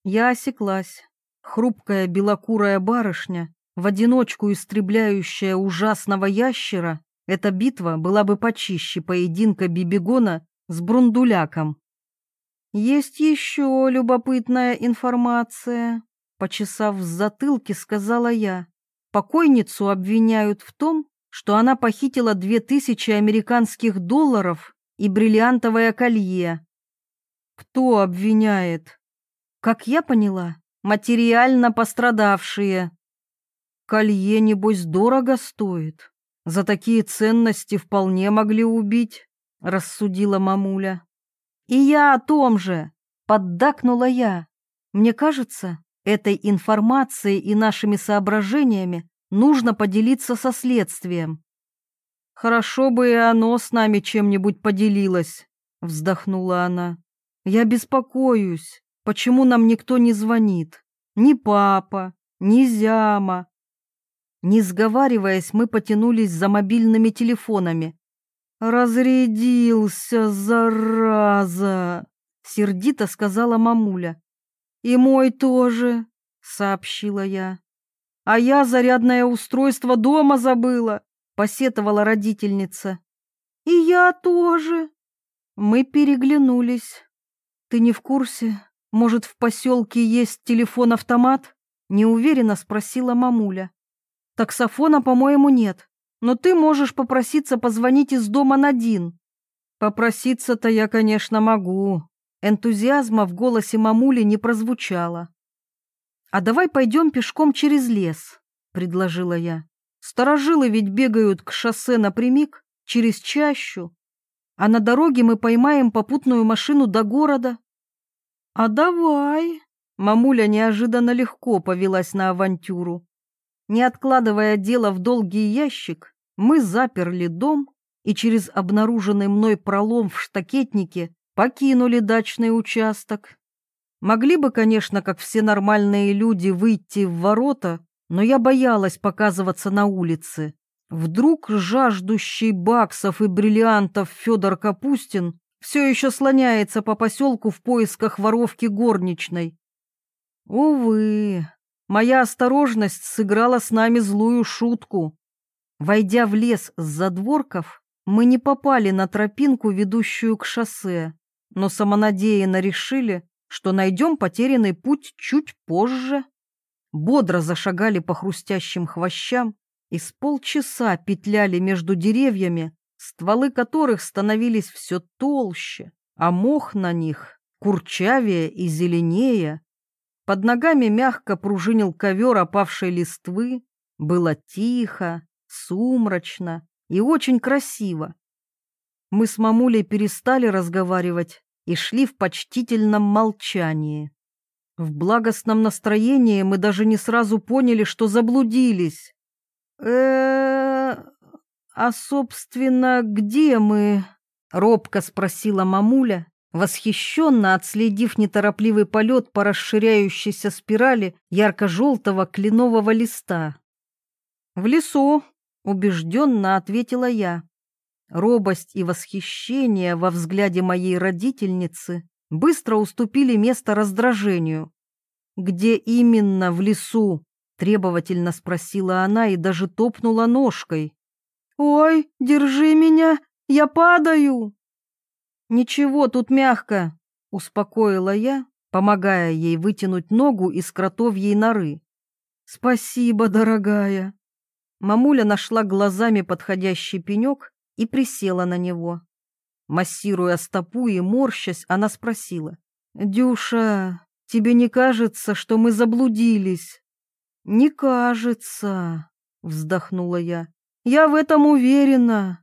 Я осеклась. Хрупкая белокурая барышня в одиночку истребляющая ужасного ящера, эта битва была бы почище поединка Бибигона с Брундуляком. «Есть еще любопытная информация», — почесав в затылке, сказала я. «Покойницу обвиняют в том, что она похитила две тысячи американских долларов и бриллиантовое колье». «Кто обвиняет?» «Как я поняла, материально пострадавшие», Колье, небось, дорого стоит. За такие ценности вполне могли убить, — рассудила мамуля. И я о том же, — поддакнула я. Мне кажется, этой информацией и нашими соображениями нужно поделиться со следствием. Хорошо бы и оно с нами чем-нибудь поделилось, — вздохнула она. Я беспокоюсь, почему нам никто не звонит. Ни папа, ни зяма, не сговариваясь, мы потянулись за мобильными телефонами. «Разрядился, зараза!» — сердито сказала мамуля. «И мой тоже», — сообщила я. «А я зарядное устройство дома забыла», — посетовала родительница. «И я тоже». Мы переглянулись. «Ты не в курсе? Может, в поселке есть телефон-автомат?» — неуверенно спросила мамуля. Таксофона, по-моему, нет. Но ты можешь попроситься позвонить из дома Надин. Попроситься-то я, конечно, могу. Энтузиазма в голосе мамули не прозвучало. А давай пойдем пешком через лес, предложила я. Старожилы ведь бегают к шоссе напрямик, через чащу, а на дороге мы поймаем попутную машину до города. А давай. Мамуля неожиданно легко повелась на авантюру. Не откладывая дело в долгий ящик, мы заперли дом и через обнаруженный мной пролом в штакетнике покинули дачный участок. Могли бы, конечно, как все нормальные люди, выйти в ворота но я боялась показываться на улице. Вдруг жаждущий баксов и бриллиантов Федор Капустин все еще слоняется по поселку в поисках воровки горничной. Увы, моя осторожность сыграла с нами злую шутку. Войдя в лес с задворков, мы не попали на тропинку, ведущую к шоссе, но самонадеянно решили, что найдем потерянный путь чуть позже. Бодро зашагали по хрустящим хвощам и с полчаса петляли между деревьями, стволы которых становились все толще, а мох на них курчавее и зеленее. Под ногами мягко пружинил ковер опавшей листвы, было тихо, сумрачно и очень красиво. Мы с мамулей перестали разговаривать и шли в почтительном молчании. В благостном настроении мы даже не сразу поняли, что заблудились. э а, собственно, где мы?» — робко спросила мамуля, восхищенно отследив неторопливый полет по расширяющейся спирали ярко-желтого кленового листа. «В лесу», — убежденно ответила я. Робость и восхищение во взгляде моей родительницы быстро уступили место раздражению. «Где именно в лесу?» — требовательно спросила она и даже топнула ножкой. «Ой, держи меня, я падаю!» «Ничего, тут мягко», — успокоила я, помогая ей вытянуть ногу из кротовьей норы. «Спасибо, дорогая». Мамуля нашла глазами подходящий пенек и присела на него. Массируя стопу и морщась, она спросила. «Дюша, тебе не кажется, что мы заблудились?» «Не кажется», — вздохнула я. «Я в этом уверена».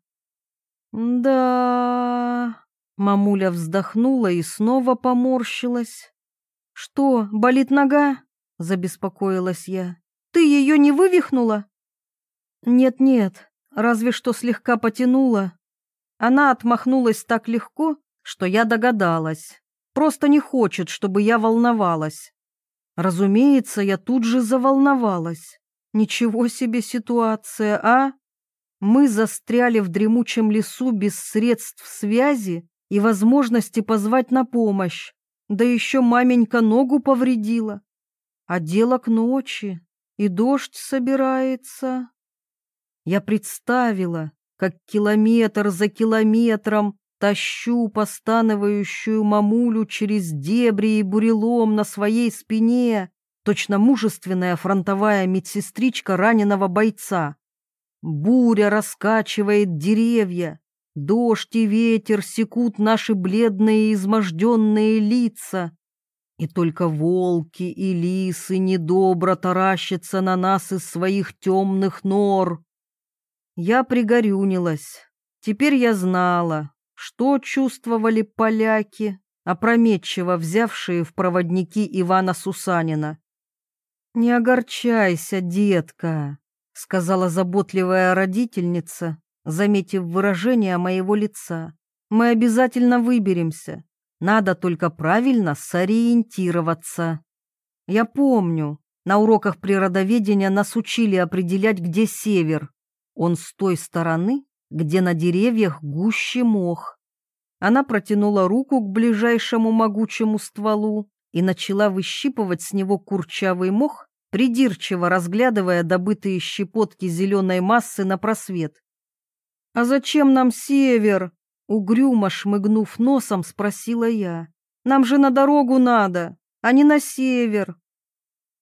«Да...» Мамуля вздохнула и снова поморщилась. «Что, болит нога?» — забеспокоилась я. «Ты ее не вывихнула?» «Нет-нет, разве что слегка потянула. Она отмахнулась так легко, что я догадалась. Просто не хочет, чтобы я волновалась. Разумеется, я тут же заволновалась. Ничего себе ситуация, а? Мы застряли в дремучем лесу без средств связи и возможности позвать на помощь. Да еще маменька ногу повредила. А дело к ночи, и дождь собирается. Я представила, как километр за километром тащу постанывающую мамулю через дебри и бурелом на своей спине, точно мужественная фронтовая медсестричка раненого бойца. Буря раскачивает деревья, дождь и ветер секут наши бледные изможденные лица, и только волки и лисы недобро таращатся на нас из своих темных нор. Я пригорюнилась. Теперь я знала, что чувствовали поляки, опрометчиво взявшие в проводники Ивана Сусанина. «Не огорчайся, детка», — сказала заботливая родительница, заметив выражение моего лица. «Мы обязательно выберемся. Надо только правильно сориентироваться. Я помню, на уроках природоведения нас учили определять, где север, он с той стороны, где на деревьях гуще мох. Она протянула руку к ближайшему могучему стволу и начала выщипывать с него курчавый мох, придирчиво разглядывая добытые щепотки зеленой массы на просвет. «А зачем нам север?» — угрюмо шмыгнув носом, спросила я. «Нам же на дорогу надо, а не на север».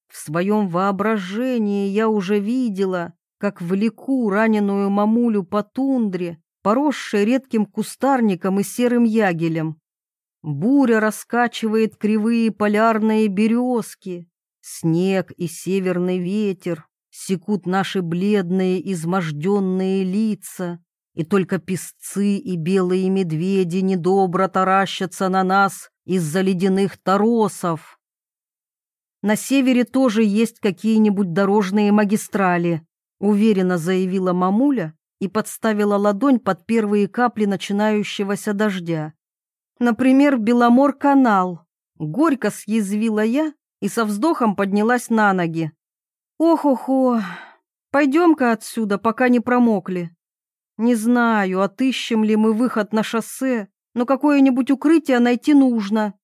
В своем воображении я уже видела, как влеку раненую мамулю по тундре, поросшей редким кустарником и серым ягелем. Буря раскачивает кривые полярные березки, снег и северный ветер секут наши бледные изможденные лица, и только песцы и белые медведи недобро таращатся на нас из-за ледяных торосов. На севере тоже есть какие-нибудь дорожные магистрали, уверенно заявила мамуля и подставила ладонь под первые капли начинающегося дождя. Например, Беломор-канал. Горько съязвила я и со вздохом поднялась на ноги. Ох-охо, пойдем-ка отсюда, пока не промокли. Не знаю, отыщем ли мы выход на шоссе, но какое-нибудь укрытие найти нужно.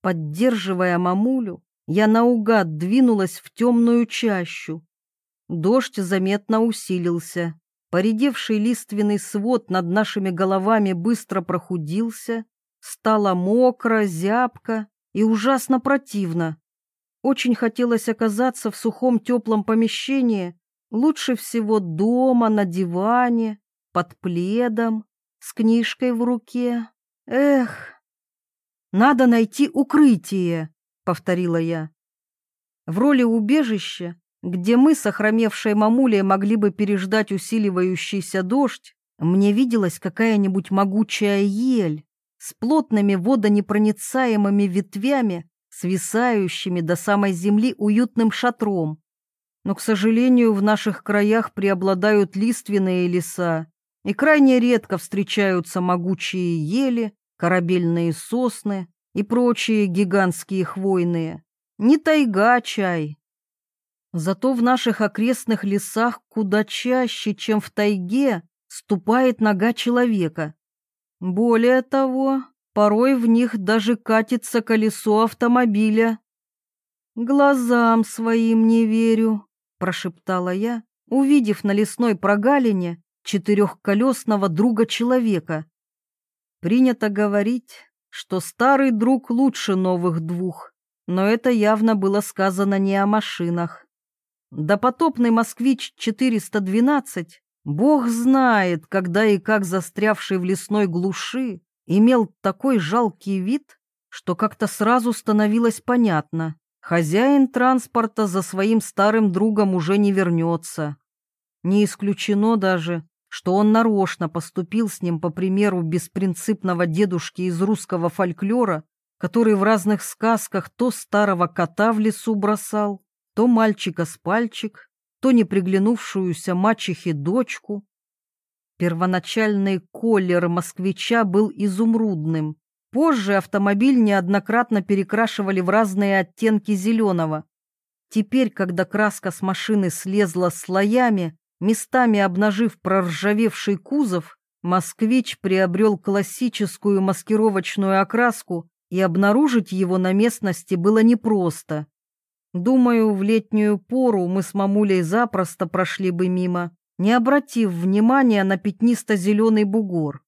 Поддерживая мамулю, я наугад двинулась в темную чащу. Дождь заметно усилился. Поредевший лиственный свод над нашими головами быстро прохудился, стало мокро, зябко и ужасно противно. Очень хотелось оказаться в сухом теплом помещении, лучше всего дома, на диване, под пледом, с книжкой в руке. Эх, надо найти укрытие, повторила я. В роли убежища, где мы с охромевшей мамулей могли бы переждать усиливающийся дождь, мне виделась какая-нибудь могучая ель с плотными водонепроницаемыми ветвями, свисающими до самой земли уютным шатром. Но, к сожалению, в наших краях преобладают лиственные леса, и крайне редко встречаются могучие ели, корабельные сосны и прочие гигантские хвойные. Не тайга чай. Зато в наших окрестных лесах куда чаще, чем в тайге, ступает нога человека. Более того, порой в них даже катится колесо автомобиля. «Глазам своим не верю», — прошептала я, увидев на лесной прогалине четырехколесного друга человека. Принято говорить, что старый друг лучше новых двух, но это явно было сказано не о машинах. Допотопный «Москвич-412» бог знает, когда и как застрявший в лесной глуши имел такой жалкий вид, что как-то сразу становилось понятно, хозяин транспорта за своим старым другом уже не вернется. Не исключено даже, что он нарочно поступил с ним по примеру беспринципного дедушки из русского фольклора, который в разных сказках то старого кота в лесу бросал, то мальчика с пальчик, то неприглянувшуюся мачехе дочку. Первоначальный колер москвича был изумрудным. Позже автомобиль неоднократно перекрашивали в разные оттенки зеленого. Теперь, когда краска с машины слезла слоями, местами обнажив проржавевший кузов, москвич приобрел классическую маскировочную окраску, и обнаружить его на местности было непросто. Думаю, в летнюю пору мы с мамулей запросто прошли бы мимо, не обратив внимания на пятнисто-зеленый бугор.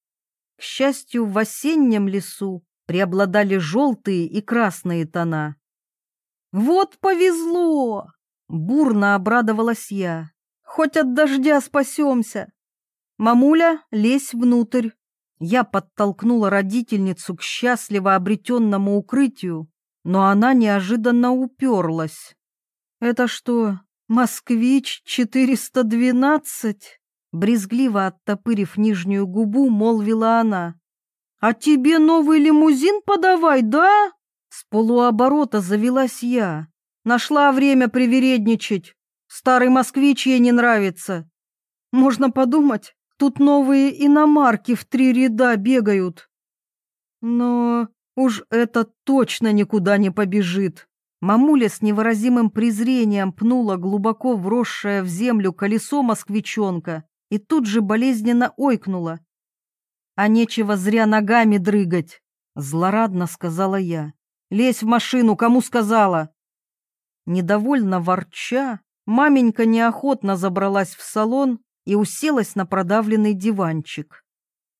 К счастью, в осеннем лесу преобладали желтые и красные тона. «Вот повезло!» — бурно обрадовалась я. Хоть от дождя спасемся. Мамуля, лезь внутрь. Я подтолкнула родительницу к счастливо обретенному укрытию, но она неожиданно уперлась. «Это что, москвич-412?» Брезгливо оттопырив нижнюю губу, молвила она. «А тебе новый лимузин подавай, да?» С полуоборота завелась я. Нашла время привередничать. Старый москвич ей не нравится. Можно подумать, тут новые иномарки в три ряда бегают. Но уж это точно никуда не побежит. Мамуля с невыразимым презрением пнула глубоко вросшее в землю колесо москвичонка и тут же болезненно ойкнула. «А нечего зря ногами дрыгать», — злорадно сказала я. «Лезь в машину, кому сказала?» Недовольно ворча, Маменька неохотно забралась в салон и уселась на продавленный диванчик.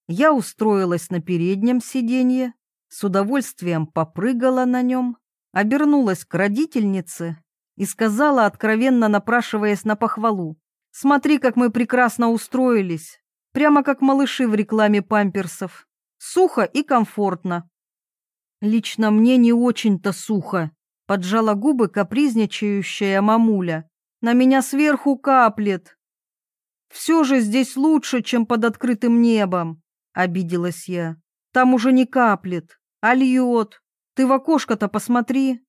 Я устроилась на переднем сиденье, с удовольствием попрыгала на нем, обернулась к родительнице и сказала, откровенно напрашиваясь на похвалу, «Смотри, как мы прекрасно устроились, прямо как малыши в рекламе памперсов. Сухо и комфортно». «Лично мне не очень-то сухо», — поджала губы капризничающая мамуля. На меня сверху каплет. Все же здесь лучше, чем под открытым небом, обиделась я. Там уже не каплет, а льет. Ты в окошко-то посмотри.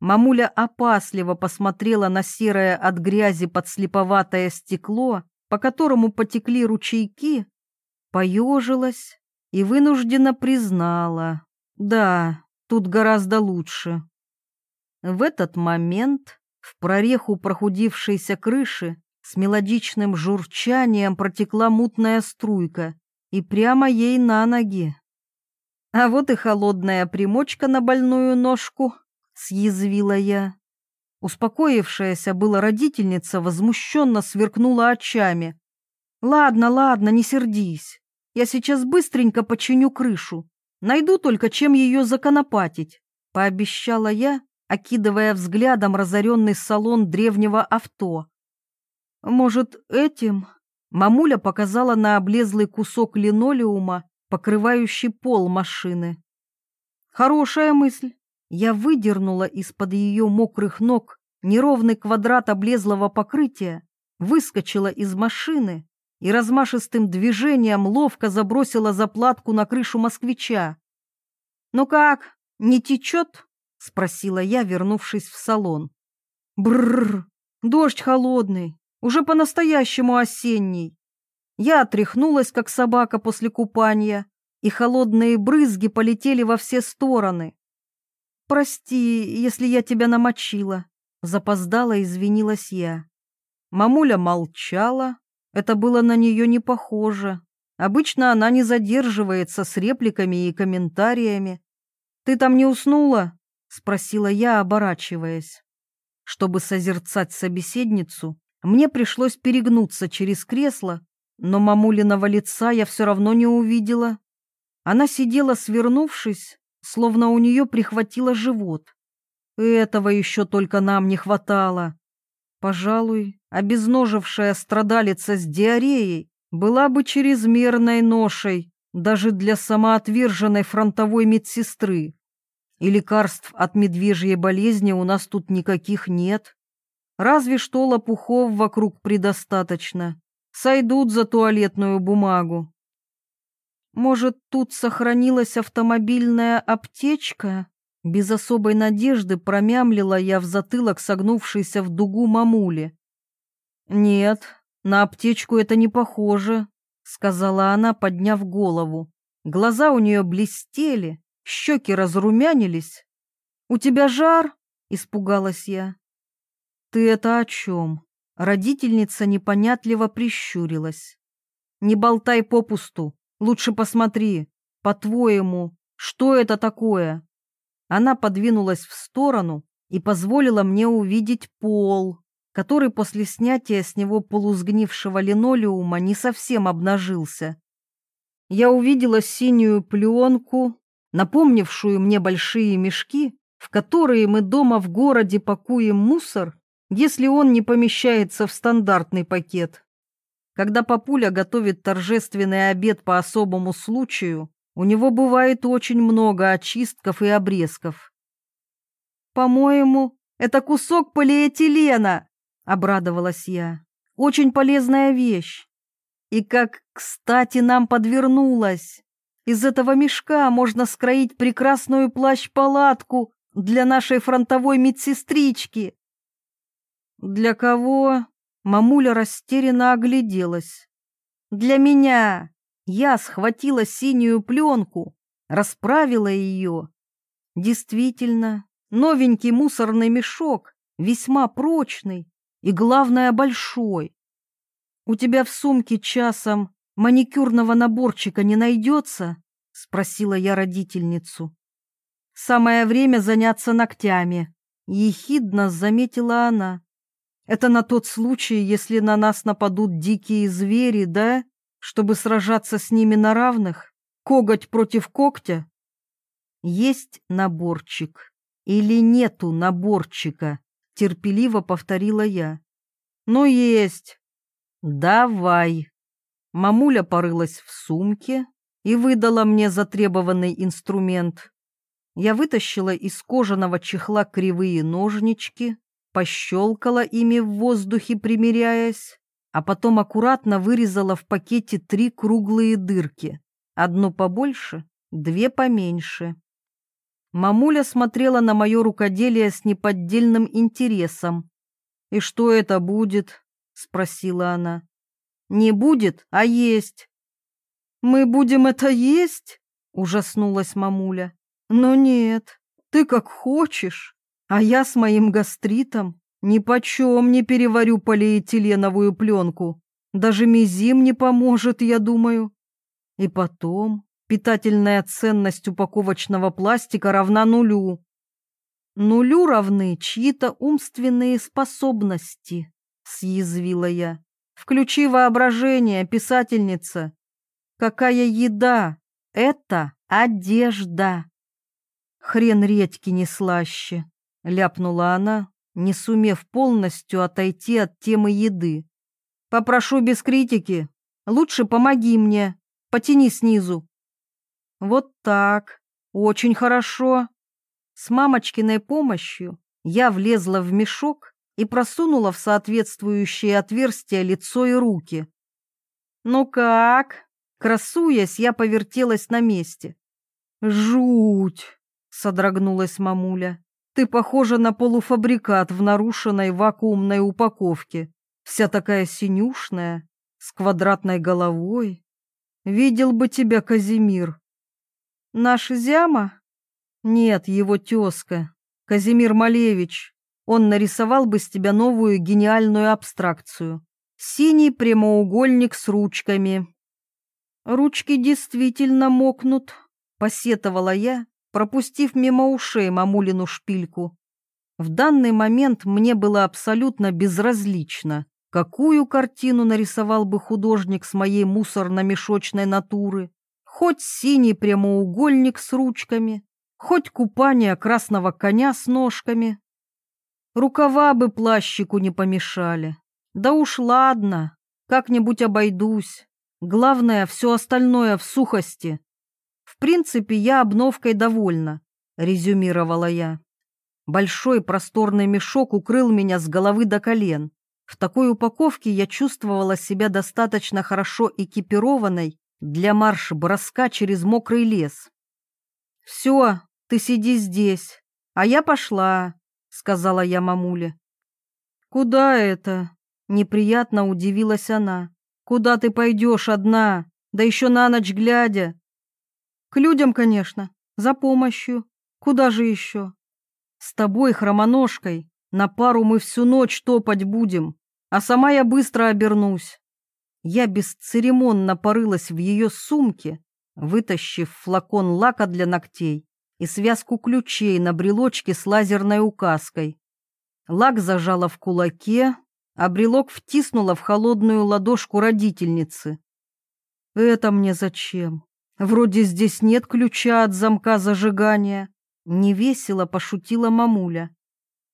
Мамуля опасливо посмотрела на серое от грязи подслеповатое стекло, по которому потекли ручейки, поежилась и вынужденно признала. Да, тут гораздо лучше. В этот момент В прореху прохудившейся крыши с мелодичным журчанием протекла мутная струйка и прямо ей на ноги. А вот и холодная примочка на больную ножку, съязвила я. Успокоившаяся была родительница возмущенно сверкнула очами. «Ладно, ладно, не сердись. Я сейчас быстренько починю крышу. Найду только, чем ее законопатить», — пообещала я, окидывая взглядом разоренный салон древнего авто. «Может, этим?» Мамуля показала на облезлый кусок линолеума, покрывающий пол машины. «Хорошая мысль. Я выдернула из-под ее мокрых ног неровный квадрат облезлого покрытия, выскочила из машины и размашистым движением ловко забросила заплатку на крышу москвича. «Ну как, не течет?» — спросила я, вернувшись в салон. Бррр, дождь холодный, уже по-настоящему осенний. Я отряхнулась, как собака после купания, и холодные брызги полетели во все стороны. «Прости, если я тебя намочила», — запоздала извинилась я. Мамуля молчала, это было на нее не похоже. Обычно она не задерживается с репликами и комментариями. «Ты там не уснула?» — спросила я, оборачиваясь. Чтобы созерцать собеседницу, мне пришлось перегнуться через кресло, но мамулиного лица я все равно не увидела. Она сидела свернувшись, словно у нее прихватило живот. Этого еще только нам не хватало. Пожалуй, обезножившая страдалица с диареей была бы чрезмерной ношей даже для самоотверженной фронтовой медсестры. И лекарств от медвежьей болезни у нас тут никаких нет. Разве что лопухов вокруг предостаточно. Сойдут за туалетную бумагу. Может, тут сохранилась автомобильная аптечка? Без особой надежды промямлила я в затылок согнувшейся в дугу мамули. «Нет, на аптечку это не похоже», — сказала она, подняв голову. Глаза у нее блестели, щеки разрумянились. «У тебя жар?» — испугалась я. «Ты это о чем?» Родительница непонятливо прищурилась. «Не болтай попусту. Лучше посмотри, по-твоему, что это такое?» Она подвинулась в сторону и позволила мне увидеть пол, который после снятия с него полусгнившего линолеума не совсем обнажился. Я увидела синюю пленку, напомнившую мне большие мешки, в которые мы дома в городе пакуем мусор, если он не помещается в стандартный пакет. Когда папуля готовит торжественный обед по особому случаю, у него бывает очень много очистков и обрезков. «По-моему, это кусок полиэтилена», — обрадовалась я. «Очень полезная вещь. И как, кстати, нам подвернулась. Из этого мешка можно скроить прекрасную плащ-палатку для нашей фронтовой медсестрички». «Для кого?» Мамуля растерянно огляделась. «Для меня!» Я схватила синюю пленку, расправила ее. Действительно, новенький мусорный мешок, весьма прочный и, главное, большой. «У тебя в сумке часом маникюрного наборчика не найдется?» — спросила я родительницу. «Самое время заняться ногтями», — ехидно заметила она. Это на тот случай, если на нас нападут дикие звери, да? Чтобы сражаться с ними на равных? Коготь против когтя? Есть наборчик или нету наборчика? Терпеливо повторила я. Ну, есть. Давай. Мамуля порылась в сумке и выдала мне затребованный инструмент. Я вытащила из кожаного чехла кривые ножнички, пощелкала ими в воздухе, примеряясь, а потом аккуратно вырезала в пакете три круглые дырки, одну побольше, две поменьше. Мамуля смотрела на мое рукоделие с неподдельным интересом. «И что это будет?» — спросила она. «Не будет, а есть». «Мы будем это есть?» — ужаснулась мамуля. «Но нет, ты как хочешь». А я с моим гастритом
Ни почем не переварю полиэтиленовую пленку. Даже мизим не поможет, я думаю. И потом, питательная ценность упаковочного пластика равна нулю. Нулю равны чьи-то умственные способности, съязвила я. Включи воображение, писательница. Какая еда? Это одежда. Хрен редьки не слаще, ляпнула она, не сумев полностью отойти от темы еды. Попрошу без критики. Лучше помоги мне. Потяни снизу. Вот так. Очень хорошо. С мамочкиной помощью я влезла в мешок и просунула в соответствующее отверстие лицо и руки. «Ну как?» Красуясь, я повертелась на месте. «Жуть!» — содрогнулась мамуля. «Ты похожа на полуфабрикат в нарушенной вакуумной упаковке. Вся такая синюшная, с квадратной головой. Видел бы тебя Казимир». «Наш Зяма?» «Нет, его тезка, Казимир Малевич. Он нарисовал бы с тебя новую гениальную абстракцию. Синий прямоугольник с ручками, Ручки действительно мокнут, посетовала я, пропустив мимо ушей мамулину шпильку. В данный момент мне было абсолютно безразлично, какую картину нарисовал бы художник с моей мусорно-мешочной натуры. Хоть синий прямоугольник с ручками, хоть купание красного коня с ножками. Рукава бы плащику не помешали. Да уж ладно, как-нибудь обойдусь. Главное, все остальное в сухости. В принципе, я обновкой довольна, резюмировала я. Большой просторный мешок укрыл меня с головы до колен. В такой упаковке я чувствовала себя достаточно хорошо экипированной для марш-броска через мокрый лес. «Все, ты сиди здесь, а я пошла», — сказала я мамуле. «Куда это?» — неприятно удивилась она. Куда ты пойдешь одна, да еще на ночь глядя? К людям, конечно, за помощью. Куда же еще? С тобой, хромоножкой, на пару мы всю ночь топать будем, а сама я быстро обернусь. Я бесцеремонно порылась в ее сумке, вытащив флакон лака для ногтей и связку ключей на брелочке с лазерной указкой. Лак зажала в кулаке, а брелок втиснула в холодную ладошку родительницы. «Это мне зачем? Вроде здесь нет ключа от замка зажигания», — невесело пошутила мамуля.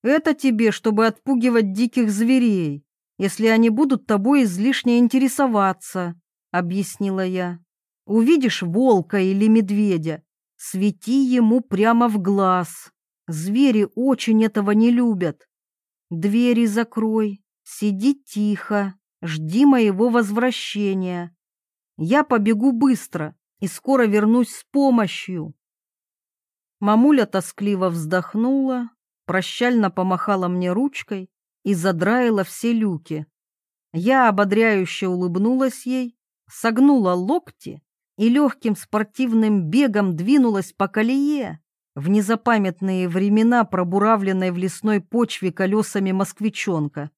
«Это тебе, чтобы отпугивать диких зверей, если они будут тобой излишне интересоваться», — объяснила я. «Увидишь волка или медведя, свети ему прямо в глаз. Звери очень этого не любят. Двери закрой, Сиди тихо, жди моего возвращения. Я побегу быстро и скоро вернусь с помощью. Мамуля тоскливо вздохнула, прощально помахала мне ручкой и задраила все люки. Я ободряюще улыбнулась ей, согнула локти и легким спортивным бегом двинулась по колее в незапамятные времена пробуравленной в лесной почве колесами москвичонка.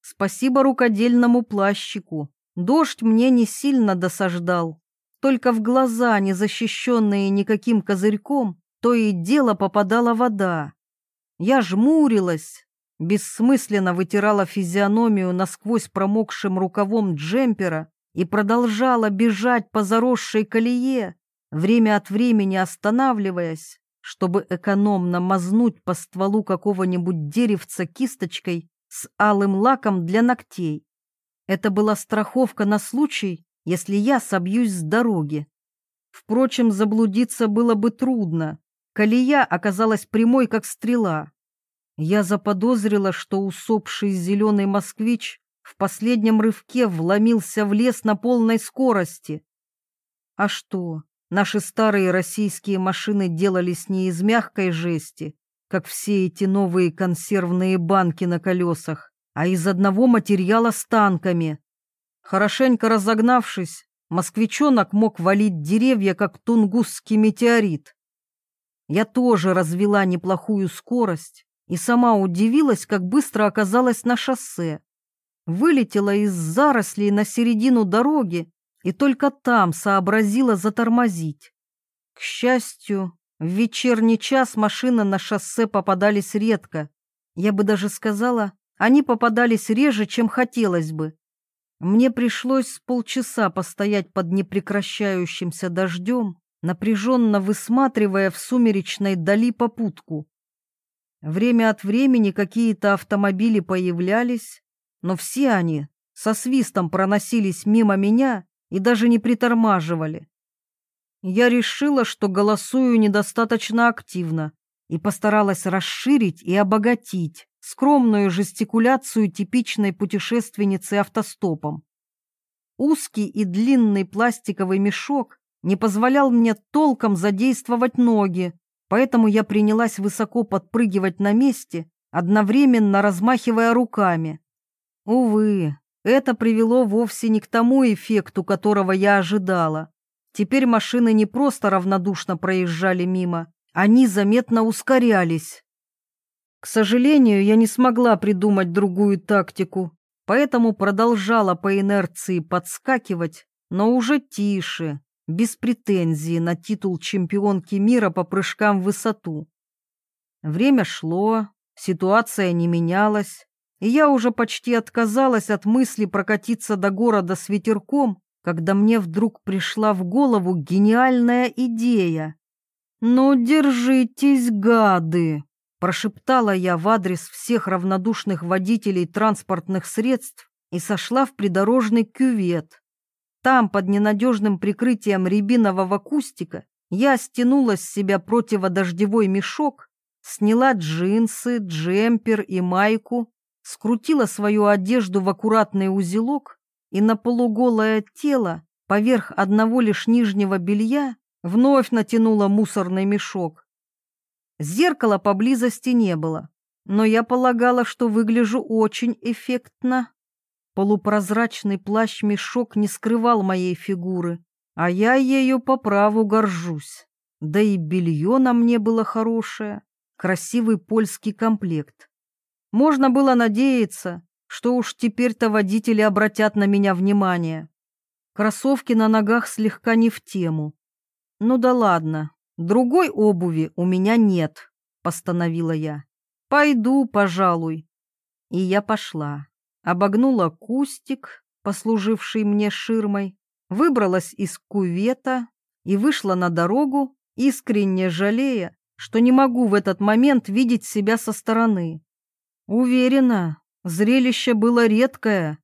Спасибо рукодельному плащику. Дождь мне не сильно досаждал. Только в глаза, не защищенные никаким козырьком, то и дело попадала вода. Я жмурилась, бессмысленно вытирала физиономию насквозь промокшим рукавом джемпера и продолжала бежать по заросшей колее, время от времени останавливаясь, чтобы экономно мазнуть по стволу какого-нибудь деревца кисточкой с алым лаком для ногтей. Это была страховка на случай, если я собьюсь с дороги. Впрочем, заблудиться было бы трудно. Колея оказалась прямой, как стрела. Я заподозрила, что усопший зеленый москвич в последнем рывке вломился в лес на полной скорости. А что, наши старые российские машины делались не из мягкой жести, как все эти новые консервные банки на колесах, а из одного материала с танками. Хорошенько разогнавшись, москвичонок мог валить деревья, как тунгусский метеорит. Я тоже развела неплохую скорость,
и сама удивилась, как быстро оказалась на шоссе. Вылетела из зарослей на середину дороги и только там сообразила затормозить. К счастью, в вечерний час машины на шоссе попадались редко. Я бы даже сказала, они попадались реже, чем хотелось бы. Мне пришлось полчаса постоять под непрекращающимся дождем, напряженно высматривая в сумеречной дали попутку. Время от времени какие-то автомобили появлялись, но все они со свистом проносились мимо меня и даже не притормаживали. Я решила, что голосую недостаточно активно и постаралась расширить и обогатить скромную жестикуляцию типичной путешественницы автостопом. Узкий и длинный пластиковый мешок не позволял мне толком задействовать ноги, поэтому я принялась высоко подпрыгивать на месте, одновременно размахивая руками. Увы, это привело вовсе не к тому эффекту, которого я ожидала. Теперь машины не просто равнодушно проезжали мимо, они заметно ускорялись. К сожалению, я не смогла придумать другую тактику, поэтому продолжала по инерции подскакивать, но уже тише, без претензии на титул чемпионки мира по прыжкам в высоту. Время шло, ситуация не менялась, и я уже почти отказалась от мысли прокатиться до города с ветерком, когда мне вдруг пришла в голову гениальная идея. «Ну, держитесь, гады!» – прошептала я в адрес всех равнодушных водителей транспортных средств и сошла в придорожный кювет. Там, под ненадежным прикрытием рябинового кустика, я стянула с себя противодождевой мешок, сняла джинсы, джемпер и майку, скрутила свою одежду в аккуратный узелок и на полуголое тело, поверх одного лишь нижнего белья, вновь натянула мусорный мешок. Зеркала поблизости не было, но я полагала, что выгляжу очень эффектно. Полупрозрачный плащ-мешок не скрывал моей фигуры, а я ею по праву горжусь. Да и белье на мне было хорошее, красивый польский комплект. Можно было надеяться, что уж теперь-то водители обратят на меня внимание. Кроссовки на ногах слегка не в тему. Ну да ладно, другой обуви у меня нет, постановила я. Пойду, пожалуй. И я пошла обогнула кустик, послуживший мне ширмой, выбралась из кувета и вышла на дорогу, искренне жалея, что не могу в этот момент видеть себя со стороны. Уверена, зрелище было редкое.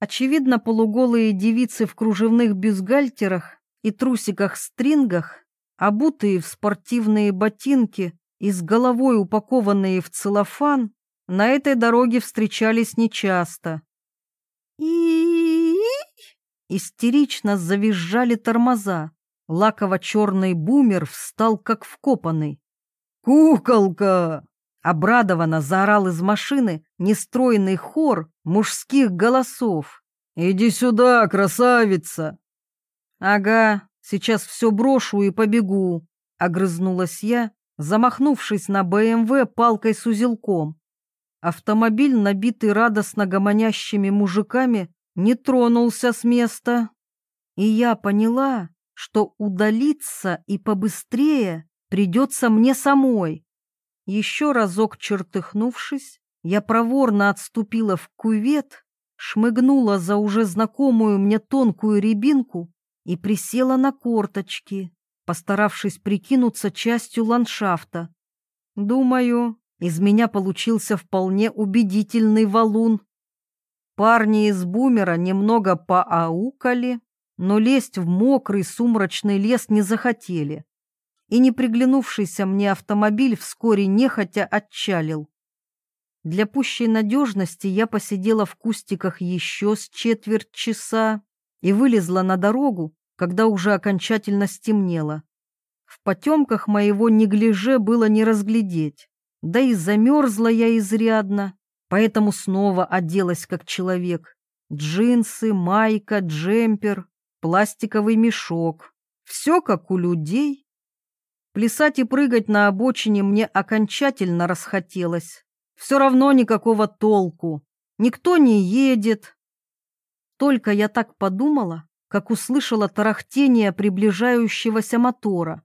Очевидно, полуголые девицы в кружевных бюстгальтерах и трусиках-стрингах, обутые в спортивные ботинки и с головой упакованные в целлофан, на этой дороге встречались нечасто. И истерично завизжали тормоза. Лаково-черный бумер встал как вкопанный. «Куколка!» — обрадованно заорал из машины нестройный хор мужских голосов. «Иди сюда, красавица!» «Ага, сейчас все брошу и побегу», — огрызнулась я, замахнувшись на БМВ палкой с узелком. Автомобиль, набитый радостно гомонящими мужиками, не тронулся с места. И я поняла, что удалиться и побыстрее придется мне самой. Еще разок чертыхнувшись, я проворно отступила в кювет, шмыгнула за уже знакомую мне тонкую рябинку и присела на корточки, постаравшись прикинуться частью ландшафта. Думаю, из меня получился вполне убедительный валун. Парни из бумера немного поаукали, но лезть в мокрый сумрачный лес не захотели. И не приглянувшийся мне автомобиль вскоре нехотя отчалил. Для пущей надежности я посидела в кустиках еще с четверть часа и вылезла на дорогу, когда уже окончательно стемнело. В потемках моего неглиже было не разглядеть. Да и замерзла я изрядно, поэтому снова оделась как человек. Джинсы, майка, джемпер, пластиковый мешок. Все как у людей. Плясать и прыгать на обочине мне окончательно расхотелось. Все равно никакого толку. Никто не едет. Только я так подумала, как услышала тарахтение приближающегося мотора.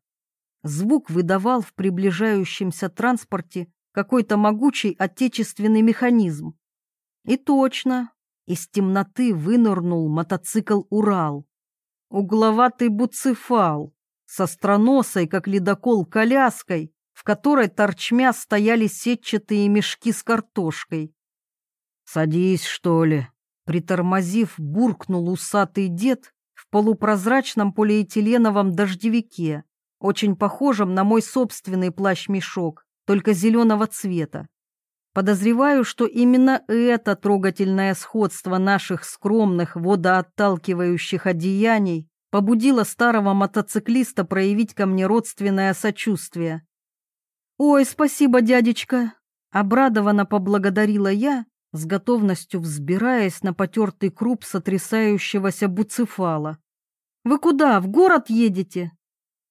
Звук выдавал в приближающемся транспорте какой-то могучий отечественный механизм. И точно, из темноты вынырнул мотоцикл «Урал». Угловатый буцефал, со страносой, как ледокол, коляской, в которой торчмя стояли сетчатые мешки с картошкой.
«Садись, что ли?» Притормозив, буркнул усатый дед в полупрозрачном полиэтиленовом дождевике, очень похожем на мой собственный плащ-мешок, только зеленого цвета. Подозреваю, что именно это трогательное сходство наших скромных водоотталкивающих одеяний побудило старого мотоциклиста проявить ко мне родственное сочувствие.
«Ой, спасибо, дядечка!» — обрадованно поблагодарила я, с готовностью взбираясь на потертый круп сотрясающегося буцефала. «Вы куда, в город едете?»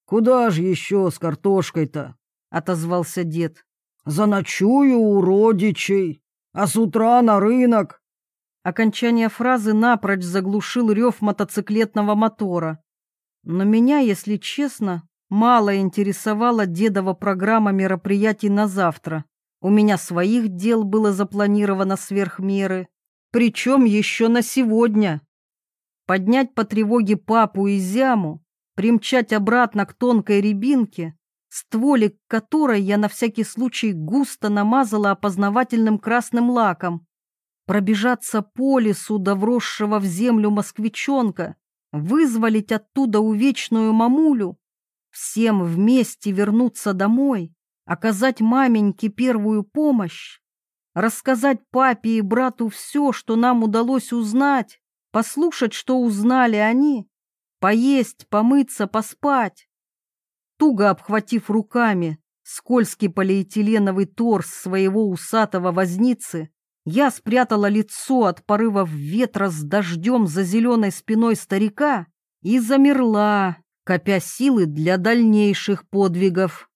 «Куда же еще с картошкой-то?» — отозвался дед.
Заночую у родичей, а с утра на рынок.
Окончание фразы напрочь заглушил рев мотоциклетного мотора. Но меня, если честно, мало интересовала дедова программа мероприятий на завтра. У меня своих дел было запланировано сверх меры, причем еще на сегодня. Поднять по тревоге папу и зяму, примчать обратно к тонкой рябинке стволик которой я на всякий случай густо намазала опознавательным красным лаком. Пробежаться по лесу до вросшего в землю москвичонка, вызволить оттуда увечную мамулю, всем вместе вернуться домой, оказать маменьке первую помощь, рассказать папе и брату все, что нам удалось узнать, послушать, что узнали они, поесть, помыться, поспать туго обхватив руками скользкий полиэтиленовый торс своего усатого возницы, я спрятала лицо от порывов ветра с дождем за зеленой спиной старика и замерла, копя силы для дальнейших подвигов.